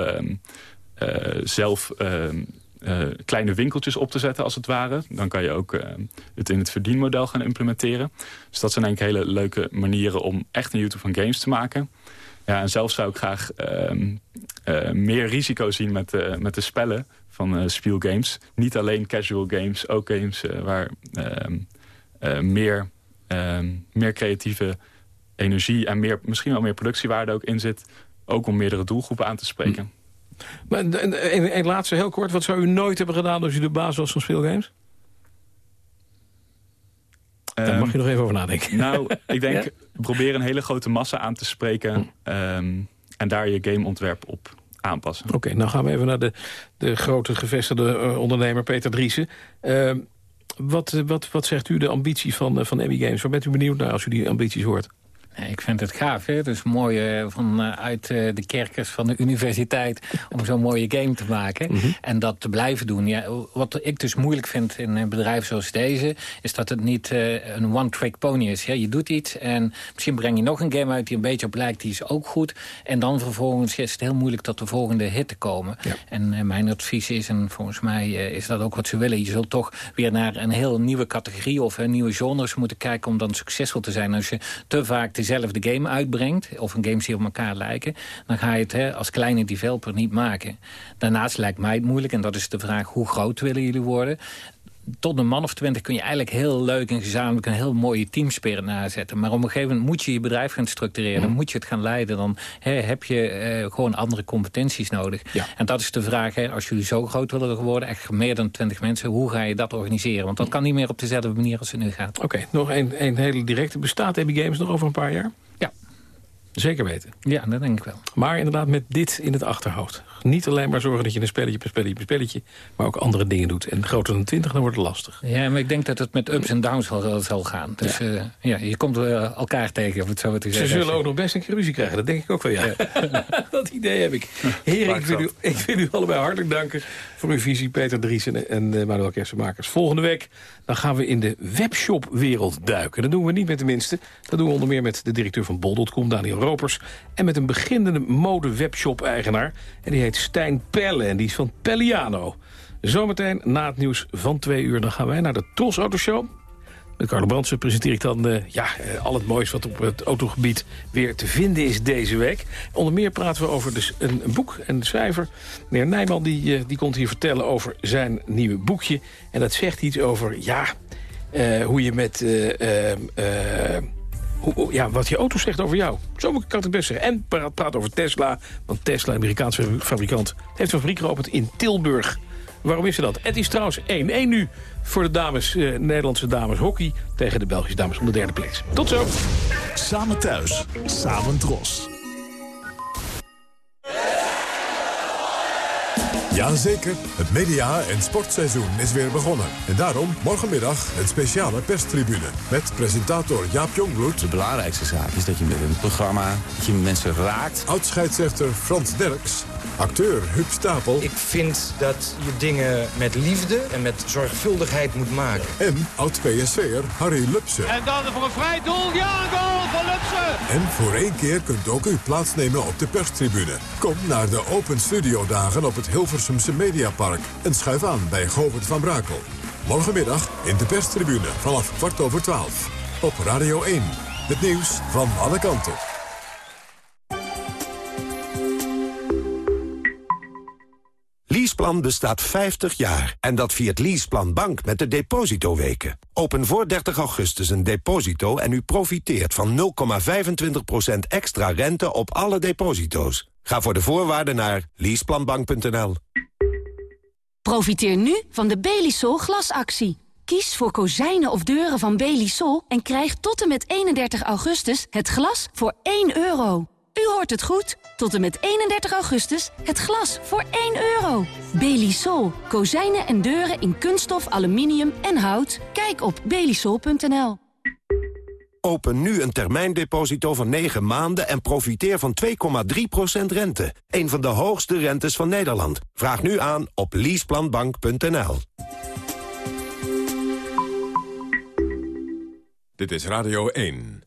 zelf kleine winkeltjes op te zetten als het ware. Dan kan je ook het in het verdienmodel gaan implementeren. Dus dat zijn denk ik hele leuke manieren om echt een YouTube van games te maken. Ja, en zelf zou ik graag uh, uh, meer risico zien met, uh, met de spellen van uh, spielgames. Niet alleen casual games, ook games waar ehm, meer, ehm, meer creatieve energie... en meer, misschien wel meer productiewaarde ook in zit. Ook om meerdere doelgroepen aan te spreken. Maar een, een laatste heel kort. Wat zou u nooit hebben gedaan als u de baas was van speelgames? Daar mag je nog even over nadenken. Nou, ik denk, probeer een hele grote massa aan te spreken... Um, en daar je gameontwerp op aanpassen. Oké, okay, nou gaan we even naar de, de grote gevestigde uh, ondernemer Peter Driessen. Uh, wat, wat, wat zegt u de ambitie van, uh, van Emmy Games? Waar bent u benieuwd naar als u die ambities hoort? Ik vind het gaaf. Hè? Dus mooi uh, vanuit uh, de kerkers van de universiteit... om zo'n mooie game te maken. Mhm. En dat te blijven doen. Ja, wat ik dus moeilijk vind in een bedrijf zoals deze... is dat het niet uh, een one-trick pony is. Ja, je doet iets en misschien breng je nog een game uit... die een beetje op lijkt, die is ook goed. En dan vervolgens is het heel moeilijk tot de volgende hit te komen. Ja. En mijn advies is, en volgens mij is dat ook wat ze willen... je zult toch weer naar een heel nieuwe categorie... of een nieuwe genres moeten kijken om dan succesvol te zijn. Als je te vaak dezelfde game uitbrengt... of een games die op elkaar lijken... dan ga je het hè, als kleine developer niet maken. Daarnaast lijkt mij het moeilijk, en dat is de vraag... hoe groot willen jullie worden? Tot een man of twintig kun je eigenlijk heel leuk en gezamenlijk... een heel mooie teamspirit nazetten. Maar op een gegeven moment moet je je bedrijf gaan structureren. Dan moet je het gaan leiden. Dan hè, heb je eh, gewoon andere competenties nodig. Ja. En dat is de vraag, hè, als jullie zo groot willen worden... echt meer dan twintig mensen, hoe ga je dat organiseren? Want dat kan niet meer op dezelfde manier als het nu gaat. Oké, okay, nog een, een hele directe. Bestaat Epic Games nog over een paar jaar? Ja. Zeker weten. Ja, dat denk ik wel. Maar inderdaad met dit in het achterhoofd. Niet alleen maar zorgen dat je een spelletje per spelletje per spelletje... maar ook andere dingen doet. En groter dan 20, dan wordt het lastig. Ja, maar ik denk dat het met ups en downs zal, zal gaan. Dus ja. Uh, ja je komt uh, elkaar tegen, of het zo te zeggen. Ze zullen ook nog best een keer ruzie krijgen. Dat denk ik ook wel, ja. ja. dat idee heb ik. Heren, ik wil, u, ik wil u allebei hartelijk danken... voor uw visie, Peter Dries en, en uh, Manuel Kersenmakers. Volgende week dan gaan we in de webshopwereld duiken. Dat doen we niet met de minste. Dat doen we onder meer met de directeur van bol.com, Daniel Ropers... en met een beginnende mode-webshop-eigenaar. En die heet Stijn Pelle en die is van Pelliano. Zometeen na het nieuws van twee uur... dan gaan wij naar de Tros Autoshow. Met Carlo Brandsen presenteer ik dan uh, ja, uh, al het moois wat op het autogebied weer te vinden is deze week. Onder meer praten we over dus een, boek en de schrijver. Meneer Nijman die, uh, die komt hier vertellen over zijn nieuwe boekje. En dat zegt iets over ja, hoe je met... Ja, wat je auto zegt over jou. Zo kan ik het best zeggen. En praat, over Tesla. Want Tesla, Amerikaanse fabrikant, heeft een fabriek geopend in Tilburg. Waarom is er dat? Het is trouwens 1-1 nu voor de dames, eh, Nederlandse dames hockey... tegen de Belgische dames om de derde plek. Tot zo. Samen thuis, samen dros. Jazeker, het media- en sportseizoen is weer begonnen. En daarom morgenmiddag een speciale perstribune. Met presentator Jaap Jongbloed. De belangrijkste zaak is dat je met een programma dat je mensen raakt. Oud-scheidsrechter Frans Derks. Acteur Huub Stapel. Ik vind dat je dingen met liefde en met zorgvuldigheid moet maken. En oud-PSV'er Harry Lupsen. En dan voor een vrij doel, ja, een goal van Lupsen. En voor één keer kunt ook u plaatsnemen op de perstribune. Kom naar de Open Studio dagen op het Hilversumse Mediapark. En schuif aan bij Govert van Brakel. Morgenmiddag in de perstribune vanaf kwart over twaalf. Op Radio 1. Het nieuws van alle kanten. Leaseplan bestaat 50 jaar en dat viert Leaseplan Bank met de depositoweken. Open voor 30 augustus een deposito en u profiteert van 0,25% extra rente op alle deposito's. Ga voor de voorwaarden naar leaseplanbank.nl. Profiteer nu van de Belisol glasactie. Kies voor kozijnen of deuren van Belisol en krijg tot en met 31 augustus het glas voor 1 euro. U hoort het goed. Tot en met 31 augustus het glas voor 1 euro. Belisol. Kozijnen en deuren in kunststof, aluminium en hout. Kijk op belisol.nl. Open nu een termijndeposito van 9 maanden en profiteer van 2,3% rente. Een van de hoogste rentes van Nederland. Vraag nu aan op leaseplanbank.nl. Dit is Radio 1.